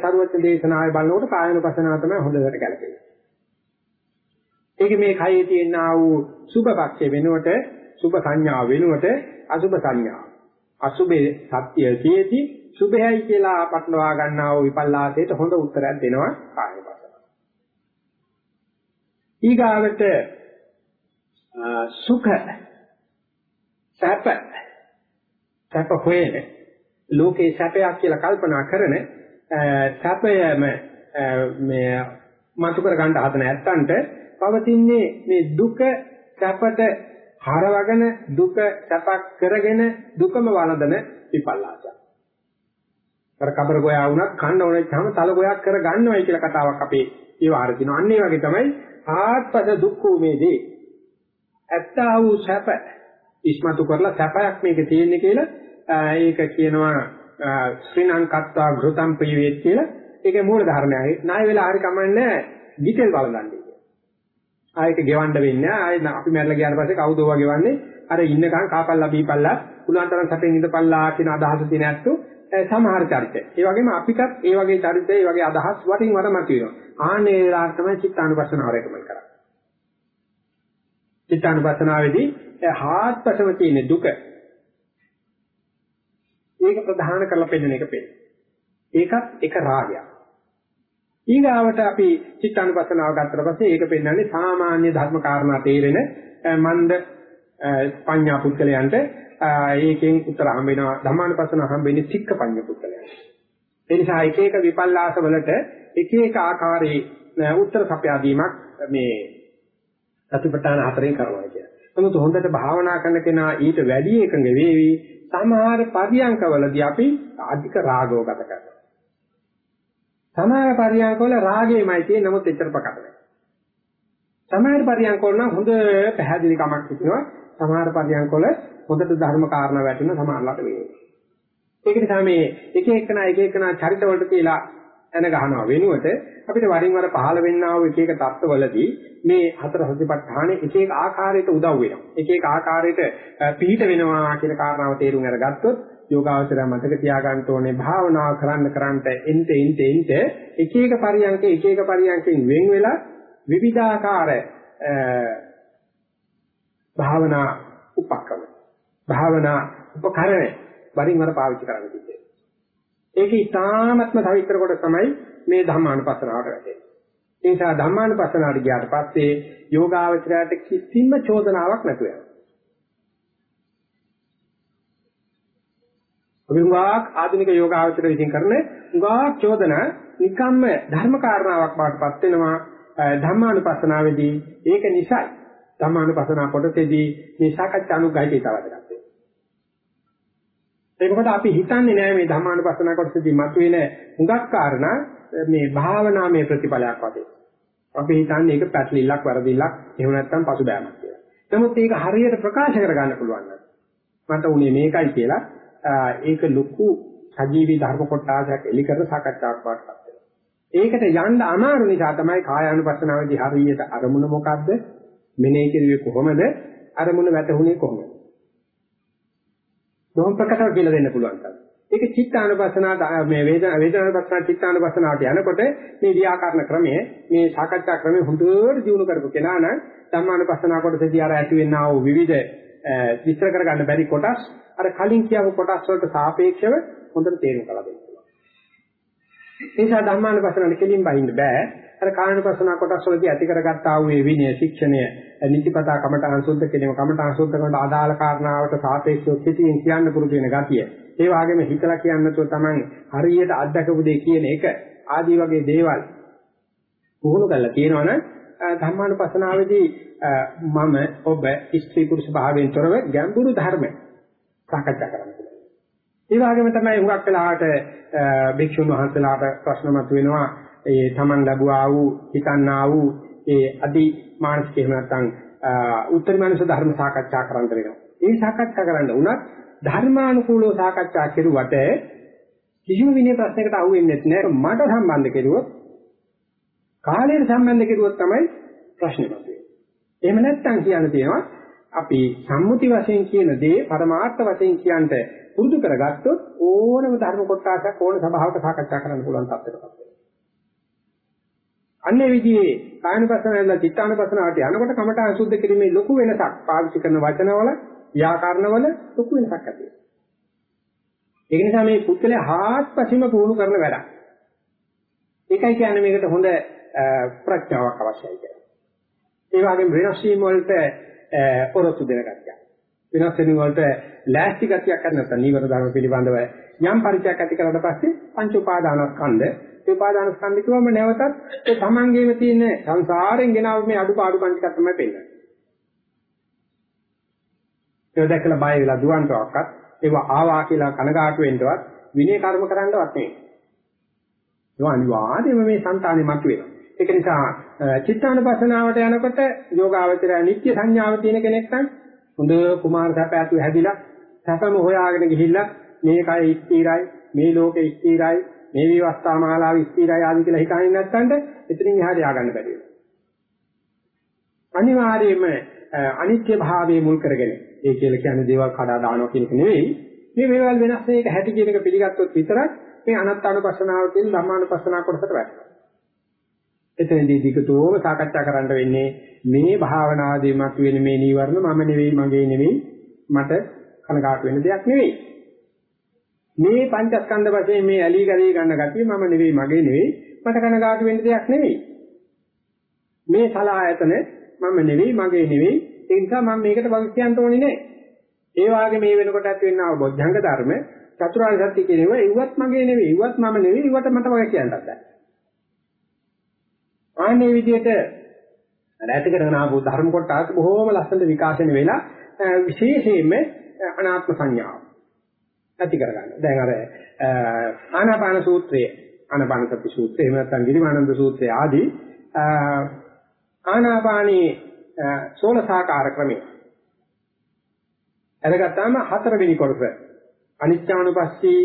සරුවත්න දේශනාවේ බලනකොට කායනුපසනාව තමයි හොඳට ගැලපෙන්නේ. ඒක මේ කයේ තියෙනා වූ සුභ පක්ෂය වෙනුවට සුභ සංඥා වෙනුවට අසුභ සංඥා. අසුභේ සත්‍ය තියෙති සුභයයි කියලා පටලවා ගන්නා වූ විපල්ලාසයට හොඳ උත්තරයක් දෙනවා කායනුපසනාව. ඊගාවට සුඛ සැප සැප හොයන ලෝකේ සැපයක් කියලා කල්පනා කරන සැපයම මේ මතු කර ගන්න හදන ඇත්තන්ට පවතින්නේ මේ දුක සැපට හරවගෙන දුක සැපක් කරගෙන දුකම වළඳන විපල්ලාසය. අර කබර ගෝයා වුණත් කන්න ඕනෙච්චාම තල ගෝයක් කර ගන්නවයි කියලා කතාවක් අපේ ඒ වාර දිනවා. අන්න ඒ වගේ තමයි ආත්පද දුක්ඛෝ මේදී. ඇත්තා වූ සැප ඉස්මතු කරලා සැපයක් මේක තියෙන්නේ කියලා ඒක කියනවා ශ්‍රීනංකත්වා ඝෘතම් ප්‍රිවේත් කියලා. ඒකේ මූල ධර්මයයි. ණය වෙලා හරි කමන්නේ ඩිටේල් බලගන්නේ. ආයෙත් ගෙවන්න වෙන්නේ ආයෙ අපි මැරලා ගියාට පස්සේ කවුද ඔවා ගෙවන්නේ අර ඉන්නකන් කාපල්ලා බීපල්ලා පුලුවන්තරන් සැපෙන් ඉඳපල්ලා කියන අදහස තියෙන ඇත්තෝ සමහර චරිත. ඒ වගේම අපිටත් ඒ වගේ චරිත ඒ වගේ අදහස් වටින් වර මතුවෙනවා. ආන්නේ වෙලාවට තමයි චිත්තානුපස්සනාව රෙකමන්ඩ් කරන්නේ. චිත්තානුපස්සනාවේදී හාත්පසම තියෙන දුක ඒක ප්‍රධාන කරලා පෙන්නන එක පෙන්නන. ඒකත් එක රාගයක්. ඊගාවට අපි චිත්තානුපස්සනාව ගත්තට පස්සේ ඒක පෙන්වන්නේ සාමාන්‍ය ධර්ම කාරණා තේරෙන මන්ද පඤ්ඤා පුද්ගලයන්ට ඒකෙන් උත්තර හම්බ වෙනවා ධම්මානුපස්සනාව හම්බ වෙන්නේ සික්ක පඤ්ඤා පුද්ගලයන්ට. ඒ නිසා එක එක විපල්ලාස වලට එක එක ආකාරයේ උත්තර සපයා දීමක් මේ සතිපට්ඨාන හතරෙන් කරනවා කියන්නේ. නමුත් හොඳට භාවනා කරන කෙනා ඊට වැඩි එකඟ වේවි සමහර පරියංකවලදී අපි අධික රාගව ගත කරනවා. සමහර පරියංකවල රාගයමයි තියෙන්නේ නමුත් එච්චර ප්‍රකට නැහැ. සමහර පරියංකවල නම් හොඳ පැහැදිලි කමක් තිබෙනවා. සමහර පරියංකවල හොඳට ධර්ම කාරණා වැටෙන සමහරලාට වෙන්නේ. ඒක නිසා මේ එක එකනා එක එකනා චරිත වලට කියලා එන ගහනවා වෙනුවට අපිට වරින් වර පහළ වෙන්නා වූ එක එක தත්ත්වවලදී මේ හතර සතිපට්ඨානෙ එක එක ආකාරයකට උදව් වෙනවා. එක එක ආකාරයකට පිහිට වෙනවා කියන කාරණාව තේරුම් අරගත්තොත් යෝගාවචරය මතක තියාගන්න ඕනේ භාවනාව කරන්න කරන්ට එnte ente ente එක එක පරියන්ක එක එක පරියන්කෙන් වෙන් වෙලා විවිධාකාර භාවනා උපක්‍රම භාවනා උපකරණ වරින් වර පාවිච්චි කරන්න තිබේ. ඒක ඉතාමත්ම සවිස්තර කොට තමයි මේ ධම්මානුපස්සනාවට වැටෙන්නේ. ඒ නිසා ධම්මානුපස්සනාවට ගියාට පස්සේ යෝගාවචරයට කිසිම චෝදනාවක් නැතුව යනවා. අපි හුඟක් ආධුනික යෝගාවචර විසින් කරන හුඟක් චෝදනා නිකම්ම ධර්ම කාරණාවක් බවටපත් වෙනවා ධම්මානුපස්සනාවේදී ඒක නිසයි ධම්මානුපස්සනා කොටසේදී මේ සාකච්ඡා අනුග්‍රහිතය තවදගත ඒක මොකද අපි හිතන්නේ නෑ මේ ධර්මානුපස්සන කොටසදී මතුවෙන හුඟක් කාරණා මේ භාවනාමය ප්‍රතිඵලයක් වගේ. අපි හිතන්නේ ඒක පැටලිල්ලක් වරදිල්ලක් එහෙම නැත්නම් පසුබෑමක් කියලා. නමුත් ඒක හරියට ප්‍රකාශ කරගන්න පුළුවන් නම් මට උනේ මේකයි කියලා ඒක ලොකු සජීවී ධර්ම කොටාසයක් එලි කර සාකච්ඡාවක් වඩපත් වෙනවා. ඒකට යන්න අමාරු නිසා තමයි කායානුපස්සනාවේදී හරියට අරමුණ මොකද්ද? මෙනෙහි කෙරුවේ කොහොමද? අරමුණ වැටහුනේ කොහොමද? බොහොම ප්‍රකටව කියලා දෙන්න පුළුවන් තමයි. ඒක චිත්තානුපස්සනාවට මේ වේදනා වේදනානුපස්සනා චිත්තානුපස්සනාවට යනකොට මේ ව්‍යාකරණ ක්‍රමය මේ සාකච්ඡා ක්‍රමය හොඳට දිනු කරපු කෙනා නම් ධම්මානුපස්සනා කොටසදී අර ඇති වෙන්නා වූ විවිධ විස්තර කරගන්න බැරි කොටස් අර කලින් කියපු කොටස් වලට සාපේක්ෂව හොඳට තේරුම් කරලා දෙන්න පුළුවන්. ඒ නිසා ධම්මානුපස්සනාවට කෙලින් බහින්න බෑ. අර කායනුපස්සන කොටස් වලදී ඇති කරගත්තා වූ මේ විනය ශික්ෂණය නිතිපතා කමඨාන් සුද්ධ කිරීම කමඨාන් සුද්ධ කරන අදාළ කාරණාවට සාපේක්ෂව පිටින් කියන්න පුරුදු වෙන ගතිය. ඒ වගේම හිතලා කියන්නතෝ තමයි හරියට අත්දකපු දෙය කියන එක ආදී වගේ දේවල් පුහුණු කරලා තියෙනවනම් ධර්මානුපස්සනාවේදී මම ඔබ ස්ත්‍රී පුරුෂ භාවයෙන් තොරව ගැඹුරු ධර්ම සාකච්ඡා කරන්න පුළුවන්. ඒ වගේම තමයි හුඟක් වෙලාවට භික්ෂුන් වහන්සේලාට ප්‍රශ්න මතුවෙනවා ඒ Taman ලැබුවා වූ හිතන්නා වූ ඒ අදි මානසික එහෙම නැත්නම් උත්තරීමනස ධර්ම සාකච්ඡා කරන්න වෙනවා. ඒ සාකච්ඡා කරන්න උනත් ධර්මානුකූලව සාකච්ඡා කෙරුවට කිසිම විනය ප්‍රශ්නයකට අහු වෙන්නේ නැහැ. මට සම්බන්ධ කෙරුවොත් කාලයට සම්බන්ධ කෙරුවොත් තමයි ප්‍රශ්නේ මතුවේ. එහෙම නැත්නම් කියන්න තියෙනවා අපි සම්මුති වශයෙන් කියන දේ පරමාර්ථ වශයෙන් කියන්ට පුරුදු කරගත්තොත් ඕනම ධර්ම කොටසක් ඕන සභාවක සාකච්ඡා කරන්න පුළුවන් තත්ත්වයකට පත් වෙනවා. අන්නේ විදිහේ කායනුපස්සනාවල චිත්තානුපස්සනාවට යනකොට කමඨා සුද්ධ කිරීමේ ලොකු වෙනසක් පාවිච්චි කරන වචනවල ව්‍යාකරණවල ලොකු වෙනසක් ඇති වෙනවා. ඒක නිසා මේ පුත්කලේ හාත්පසින්ම පුහුණු කරන වැඩක්. ඒකයි කියන්නේ මේකට හොඳ ප්‍රඥාවක් අවශ්‍යයි කියලා. ඒ වගේම වෙනස් වීම වලට පොරොත්තු දෙන ගැතියක්. වෙනස් වීම වලට ලෑස්ති ගැතියක් ගන්න නැත්නම් නීවර ධර්ම පිළිබඳව යම් පරිචයක් ඇති කරලා පස්සේ පංච උපාදානස්කන්ධ ඒ උපාදානස්කන්ධ කියවම නැවතත් ඒ තමන්ගේම තියෙන සංසාරයෙන් ගෙනාව මේ අඩුපාඩු පංචක තමයි පෙන්නන්නේ. ඒක දැකලා බය වෙලා දුවන්ටවත් ඒව ආවා කියලා කනගාටු වෙන්නවත් විනය කර්ම කරන්නවත් නෙවෙයි. ඒක අනිවාර්යයෙන්ම මේ సంతානෙ මතුවෙනවා. ඒක නිසා චිත්තානුපස්සනාවට යනකොට යෝගාවචරය නිත්‍ය සංඥාව තියෙන කෙනෙක් නම් හොඳ කුමාර සැපයතු හැදිලා සැපම හොයාගෙන ගිහිල්ලා මේකයි ස්ථිරයි මේ ලෝකේ ස්ථිරයි මේ විවස්ථා මාලාව ස්ථිරයි ආදි කියලා හිතන්නේ නැත්නම් එතනින් එහාට ය아가න්න බැරි වෙනවා. අනිවාර්යයෙන්ම අනිත්‍ය භාවයේ මුල් කරගෙන ඒ කියලා කියන්නේ දේවල් කඩා දානවා කියන එක නෙවෙයි. මේ වේවල් වෙනස් වෙන එක හැටි කියන එක පිළිගත්තොත් විතරක් මේ අනත්තානුපස්සනාව කියන ධර්මානුපස්සනාව කොටසට වැටෙනවා. එතනදී දිගටම සාකච්ඡා කරන්න වෙන්නේ මේ භාවනාදී මතුවෙන මේ නීවරණ මම නෙවෙයි මගේ නෙවෙයි මට කනගාටු වෙන දෙයක් නෙවෙයි. මේ පංචස්කන්ධ වශයෙන් මේ ඇලි ගලී ගන්න ගතිය මම නෙවෙයි මගේ නෙවෙයි මට කනගාටු වෙන්න දෙයක් නෙවෙයි. මේ සලආයතන මම නෙවෙයි මගේ නෙවෙයි ඒ නිසා මම මේකට වග කියන්න ඕනේ නැහැ. ඒ වාගේ මේ වෙනකොට ඇති වෙනා බොද්ධංග ධර්ම චතුරාර්ය සත්‍ය කියනවා ඉවත් මගේ නෙවෙයි ඉවත් මම නෙවෙයි ඉවට මට වග කියන්නත් බෑ. ආන්නේ විදිහට රැට කරගෙන ආපු ධර්ම කොටස බොහෝම ලස්සනට විකාශනය වෙලා විශේෂයෙන්ම අනාත්ම සංඥාව ඇති කරගන්න. දැන් අර ආනාපාන සූත්‍රයේ ආනාපාන සති සූත්‍රය එහෙම නැත්නම් ගිරිමානන්ද සූත්‍රය ආදී ආනාපානී සෝලසාකාර ක්‍රමය. එරගත්තාම හතරවෙනි කොටස අනිච්චානුපස්සී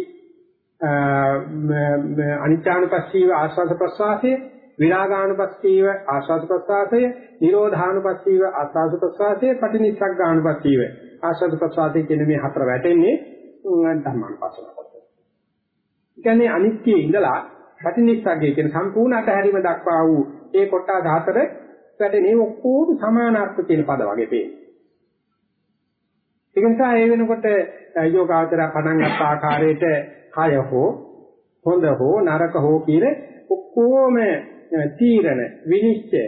අනිච්චානුපස්සීව ආස්වාද ප්‍රසවාසයේ විරාගානුපස්සීව ආස්වාද ප්‍රසආසය, නිරෝධානුපස්සීව ආස්වාද ප්‍රසආසය, පටිනිස්සග්ගානුපස්සීව ආස්වාද ප්‍රසආසය කියන මේ හතර වැටෙන්නේ ධර්මානුපස්සන කොට. කියන්නේ අනිත්‍යයේ ඉඳලා පටිනිස්සග්ගය කියන සම්පූර්ණ අතහැරීම දක්වා වූ ඒ කොටස හතර වැටෙනේ ඔක්කොම සමානාර්ථ කියන පද වගේ පේනවා. ඒක නිසා ඒ වෙනකොට යෝගාචර පටන් ගන්න ආකාරයට කය හෝ හොඳ හෝ නරක හෝ කියන ඔක්කොම තීරණ විනිශ්චය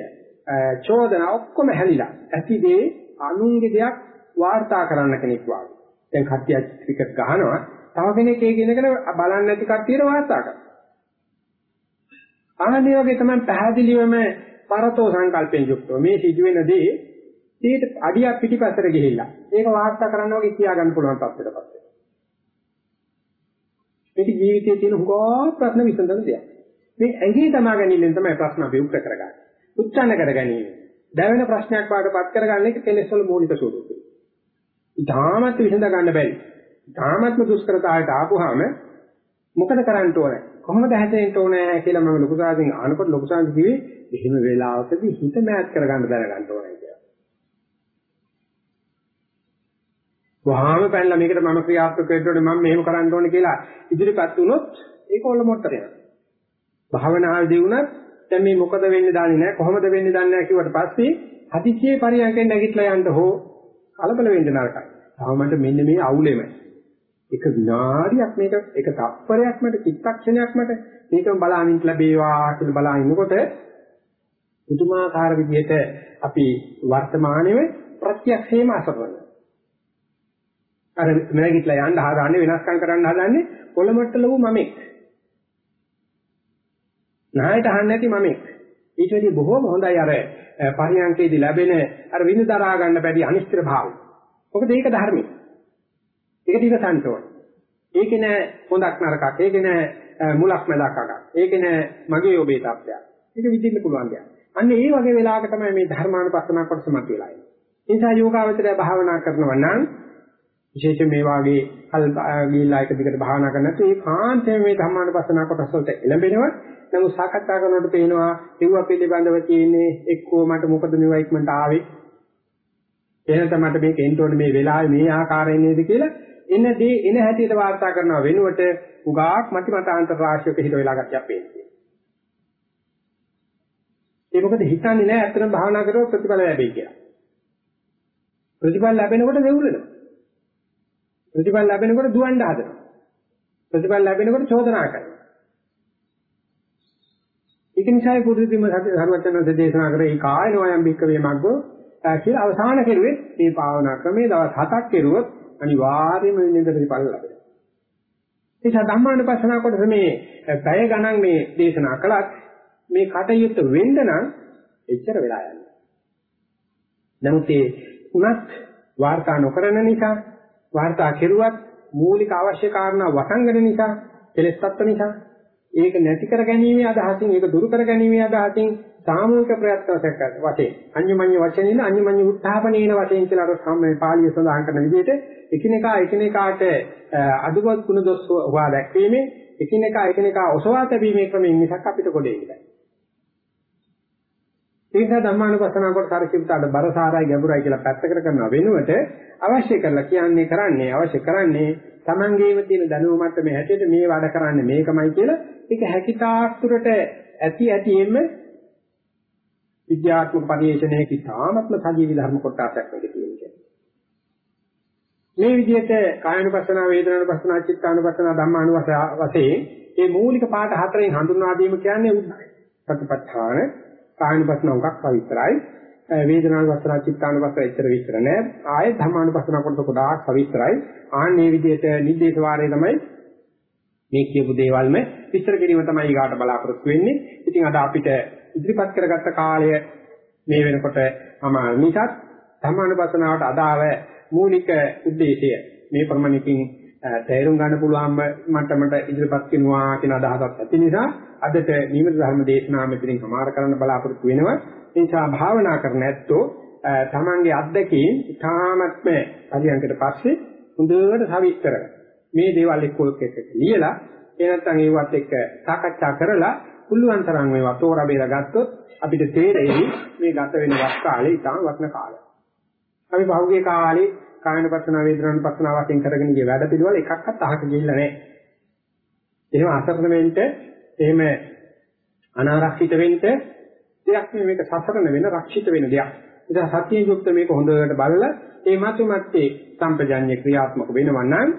චෝදන ඔක්කොම හැලිලා ඇතිදී අනුන්ගේ දෙයක් වාර්තා කරන්න කෙනෙක් වගේ. දැන් කට්ටිය ක්‍රිකට් ගහනවා තව කෙනෙක් ඒක ඉඳගෙන බලන්නේ නැති කට්ටියට වාර්තා කරනවා. ආනන්දේ වගේ තමයි පැහැදිලිවම පරතෝ සංකල්පෙන් යුක්තව මේ සිදුවෙන දේ ඊට අඩියක් පිටිපස්සට ගිහිල්ලා ඒක වාර්තා කරන්න වගේ කියා ගන්න පුළුවන් තත්ත්වයකටපත් වෙනවා. මේක ජීවිතයේ තියෙන හුඟා ප්‍රශ්න විසඳන දෙයක්. මේ ඇඟේ තමා ගැනීමෙන් තමයි ප්‍රශ්න අපි උත්තර කරගන්නේ. උච්චාරණ කර ගැනීම. දැවෙන ප්‍රශ්නයක් වාටපත් කරගන්න එක කෙලෙස් වල මූලික ස්වરૂපය. ඊටාමත් විසඳ ගන්න බැරි. ඊටාමත්ම දුෂ්කරතාවයට ආපුවාම මොකද කරන්න ඕනේ? කොහොමද හැදෙන්න ඕනේ කියලා මම ලොකු සාදින් අහනකොට ලොකු සාදි කිව්වේ එහෙම වෙලාවකදී හිත මෑත් කරගන්න දැනගන්න ඕනේ කියලා. වහාම පැනලා මේකට මම ක්‍රියාත්මක වෙන්න ඕනේ මම මෙහෙම කරන්න ඕනේ කියලා ඉදිරිපත් වුණොත් ඒක ඔල්ල මොට්ටර යනවා. භාවනාවේදී වුණත් දැන් මේ මොකද වෙන්නේ දන්නේ නැහැ කොහොමද වෙන්නේ දන්නේ නැහැ කිව්වට පස්සේ හදිසියේ පරියන්කෙන් නැගිටලා යන්න හෝ කලබල වෙන්න නරකයි. තාමට මෙන්න මේ අවුලෙම. එක විනාඩියක් මේක එක තත්පරයක් මට චිත්තක්ෂණයක් මට මේකම බලාමින් ලැබේවා කියලා බලාගෙනකොට පුදුමාකාර විදිහට අපි වර්තමානයේ ප්‍රත්‍යක්ෂේම අසරණ. අර නැගිටලා යන්න හදාන්නේ වෙනස්කම් කරන්න හදන්නේ පොළමට්ටල වූ මමෙක්. නායට අහන්න නැති මමෙක්. ඊට වැඩි බොහෝම හොඳයි අර පරියන්කේදී ලැබෙන අර විඳ දරා ගන්න බැරි අනිශ්චිත භාවය. මොකද ඒක ධර්මයි. ඒක දිගසන්ත ඕන. ඒකේ නෑ හොඳක් නරකක්. ඒකේ නෑ මුලක් මැදක් අගක්. ඒකේ නෑ මගේ ඔබේ තත්ත්වයක්. ඒක විඳින්න පුළුවන් දෙයක්. අන්න ඒ වගේ වෙලාවක තමයි මේ ධර්මානුපස්සන කොටස මතුවලා එන්නේ. ඒ නිසා යෝගාවචරය භාවනා කරනවා නම් විශේෂයෙන් මේ වාගේ කල් ගිහිල්ලා එක දිගට භාවනා කරන නැත්නම් ඒ කාන්තේ මේ ධර්මානුපස්සන කොටස වලට එළඹෙනවා. නමුත් සාකච්ඡා කරනකොට පේනවා ඒව පිළිබඳව තියෙන්නේ එක්කෝ මට මොකද මේවා ඉක්මනට ආවේ එහෙනම් මට මේක එන්න ඕනේ මේ වෙලාවේ මේ ආකාරයෙන් නේද කියලා එන දේ එන හැටියට වාර්තා කරනවා වෙනුවට උගාක් මති මතාන්තර රාශියක හිත වෙලා ගැටියක් පේන්නේ. ඒ මොකද හිතන්නේ නැහැ අත්‍තරම භාවනා කරුවොත් ප්‍රතිඵල ලැබෙයි කියලා. ප්‍රතිඵල ලැබෙනකොට දෙවුරෙනවා. ප්‍රතිඵල ලැබෙනකොට දුවන්න හදනවා. ප්‍රතිඵල ලැබෙනකොට චෝදනා කරනවා. ඒක නිසායි පුදුතිම සරුවචනන්සේ දේශනා කරේ ඒ කායනෝයම් බික්කවේ මග්ගෝ කියලා අවසාන කෙරුවේ මේ භාවනා ක්‍රමයේ දවස් 7ක් කෙරුවොත් අනිවාර්යයෙන්ම නින්ද ප්‍රතිඵල ලැබෙනවා. ඒ නිසා ධම්මානුපස්සනා කොටස මේ පැය ගණන් මේ දේශනා කළත් මේ කටයුත්ත වෙන්න නම් එච්චර වෙලා යන්නේ. නමුත් ඒ උනත් වාර්තා නොකරන නිසා වාර්තා කෙරුවත් මූලික අවශ්‍ය කාරණා වසංගන නිසා කෙලෙස් තත්ත්ව නිසා ඒක නැති කර ගැනීමේ අදහසින් ඒක දුරු කර ගැනීමේ අදහසින් සාමූහික ප්‍රයත්නයක් වශයෙන් අඤ්ඤමඤ්ඤ වචනින් අඤ්ඤමඤ්ඤ උත්ථාපනේන වශයෙන් කියලා අර සම්මේ පාළිය සඳහන් කරන විදිහට එකිනෙකා එකිනෙකාට අදුබත් කුණ දොස් හොවා දැක්වීමේ එකිනෙකා එකිනෙකා ඔසවා තැබීමේ ක්‍රමයෙන් මිසක් අපිට කොටේ ඉඳලා. ඒ නිසා ධම්මානුපස්සනා කොට සාරකිතාට බරසාරයි ගැඹුරයි කියලා පැත්තකට කරනවා වෙනුවට අවශ්‍ය කරලා කියන්නේ කරන්නේ අවශ්‍ය කරන්නේ Tamangeema තියෙන දැනුම මට්ටමේ හැටියට මේ වැඩ කරන්නේ මේකමයි කියලා ඒක හැකිතාක් තුරට ඇති ඇතිෙම විද්‍යාත්මක පරිශ්‍රණයේ කිතාමත්ම සජීවී ධර්ම කොටසක් මේක තියෙනවා. මේ විදිහට කායනුපස්සනා වේදනානුපස්සනා චිත්තානුපස්සනා ධම්මානුපස්සනා වශයෙන් මේ මූලික පාඩ හතරෙන් හඳුන්වා දීම කියන්නේ උද්දයි. සතිපට්ඨාන කායනුපස්සනා උගක් පවිත්‍රායි වේදනාන වස්තනා චිත්තාන වස්තනා ඉතර විස්තර නෑ. ආයේ ධර්මානුපස්සනා කොට ගොඩාක් සවිස්තරයි. ආන්නේ විදිහට නිදේශ වාරයේ තමයි මේ කියපු දේවල්ම විස්තර කිරීම තමයි ඊගාට බලාපොරොත්තු වෙන්නේ. ඉතින් අද අපිට ඉදිරිපත් කරගත්ත කාලය මේ වෙනකොට අමාරු. නිසා ධර්මානුපස්සනාවට අදාළ මූලික ಉದ್ದೇಶය මේ ප්‍රමණයකින් තේරුම් ගන්න පුළුවන් මට්ටමට ඉදිරිපත් කරනවා කියන අදහසක් ඇති නිසා අදට නිමිති ධර්ම දේශනාව මෙතනින් සමාර කරන්න බලාපොරොත්තු වෙනවා. ඒ නිසා භාවනා කරන ඇත්තෝ තමන්ගේ අත්දැකීම් ඉතාමත්ම පරියන්කට පස්සේ හොඳට සවිස්තර මේ දේවල් එක්ක එක්ක ලියලා ඒ නැත්නම් ඒවත් එක්ක සාකච්ඡා කරලා පුළුවන් තරම් මේවා තෝරා බේරා ගත්තොත් අපිට තේරෙයි මේ ගත වෙන වස් කාලේ ඉතාම වටින කාලයක්. අපි පහුගිය කාලේ කායනපස්සන වේදනානුපස්සන වශයෙන් කරගෙන ගිය වැඩ පිළිවෙල එකක්වත් අහක ගිහිල්ලා නැහැ. එහෙම අසරණ වෙන්න එහෙම අනාරක්ෂිත වෙන්න දෙයක් මේක සසරණ වෙන රක්ෂිත වෙන දෙයක්. ඉතින් සත්‍යයෙන් යුක්ත මේක හොඳට බලලා ඒ මතු මැත්තේ සම්පජාඤ්ඤ ක්‍රියාත්මක වෙනවා නම්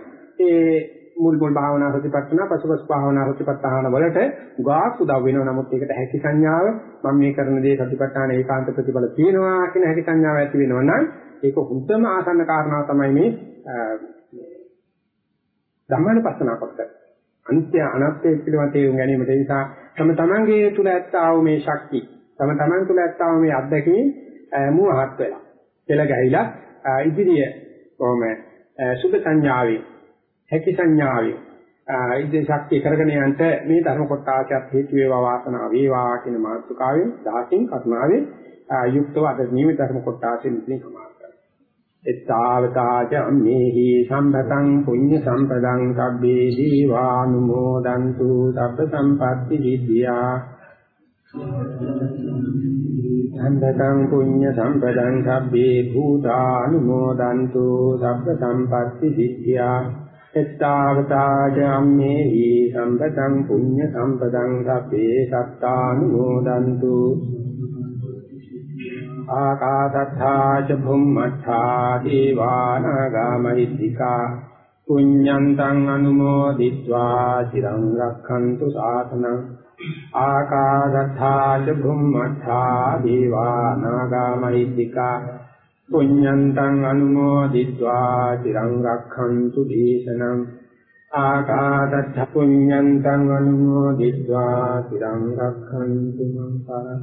ඒ මුල් මුල් භාවනා සතිපට්ඨාන පසුපස භාවනා සතිපට්ඨාන වලට ගාක් උදව් වෙනවා. නමුත් ඒකට හැකි සංඥාව මම මේ කරන දේ සතිපට්ඨාන ඒකාන්ත ප්‍රතිඵල තියෙනවා කියන හැකි සංඥාව ඇති වෙනවා නම් ඒක හුදම ආසන්න කාරණාව තමයි මේ ධම්මනපස්සනා කොට අනිත්‍ය අනාත්මය පිළිබඳ තේරුම් ගැනීමට නිසා තම තමන්ගේ තුල ඇත්තා වූ මේ ශක්තිය. තම තමන් තුල ඇත්තා වූ මේ අත්දැකීම් මුවහත් වෙලා පෙළ ගැහිලා ඉදිරිය කොහොම සුභ සංඥාවේ හැකි සංඥාවේ ඉදිරි ශක්තිය කරගෙන යන්න මේ ධර්ම කොටාසයක් හේතු වේවා වාසනාව වේවා කියන මාතෘකාවෙන් දහසින් කරුණාවෙන් යුක්තව අද නියමිත ධර්ම කොටාසෙන් ඉතින් සමාන කරනවා. එත්තාවතාච අම්මේහි සම්පතං පුඤ්ඤ සම්පදං සබ්බේ දීවානුමෝදන්තු සබ්බ සම්පatti විද්‍යා සම්පතං පුඤ්ඤ සම්පතං සබ්බේ භූතානුමෝදන්තු සබ්බ සම්පatti සිද්ධා එත්තාවතාජම්මේ හි සම්පතං පුඤ්ඤ සම්පතං සබ්බේ සත්තානුමෝදන්තු. ආකාසත්තා ච භුම්මත්තා දීවානාගාමහිද්దికා පුඤ්ඤන්තං අනුමෝදිत्वा চিරං රක්ඛන්තු සාසනං. ආකාදත්තා ච භුම්මත්තා දේවා නාගමයිත්‍තිකා පුඤ්ඤන්තං අනුමෝදිत्वा চিරං රක්ඛන්තු දේශනං ආකාදත්ත පුඤ්ඤන්තං අනුමෝදිत्वा চিරං රක්ඛන්තු මං පරං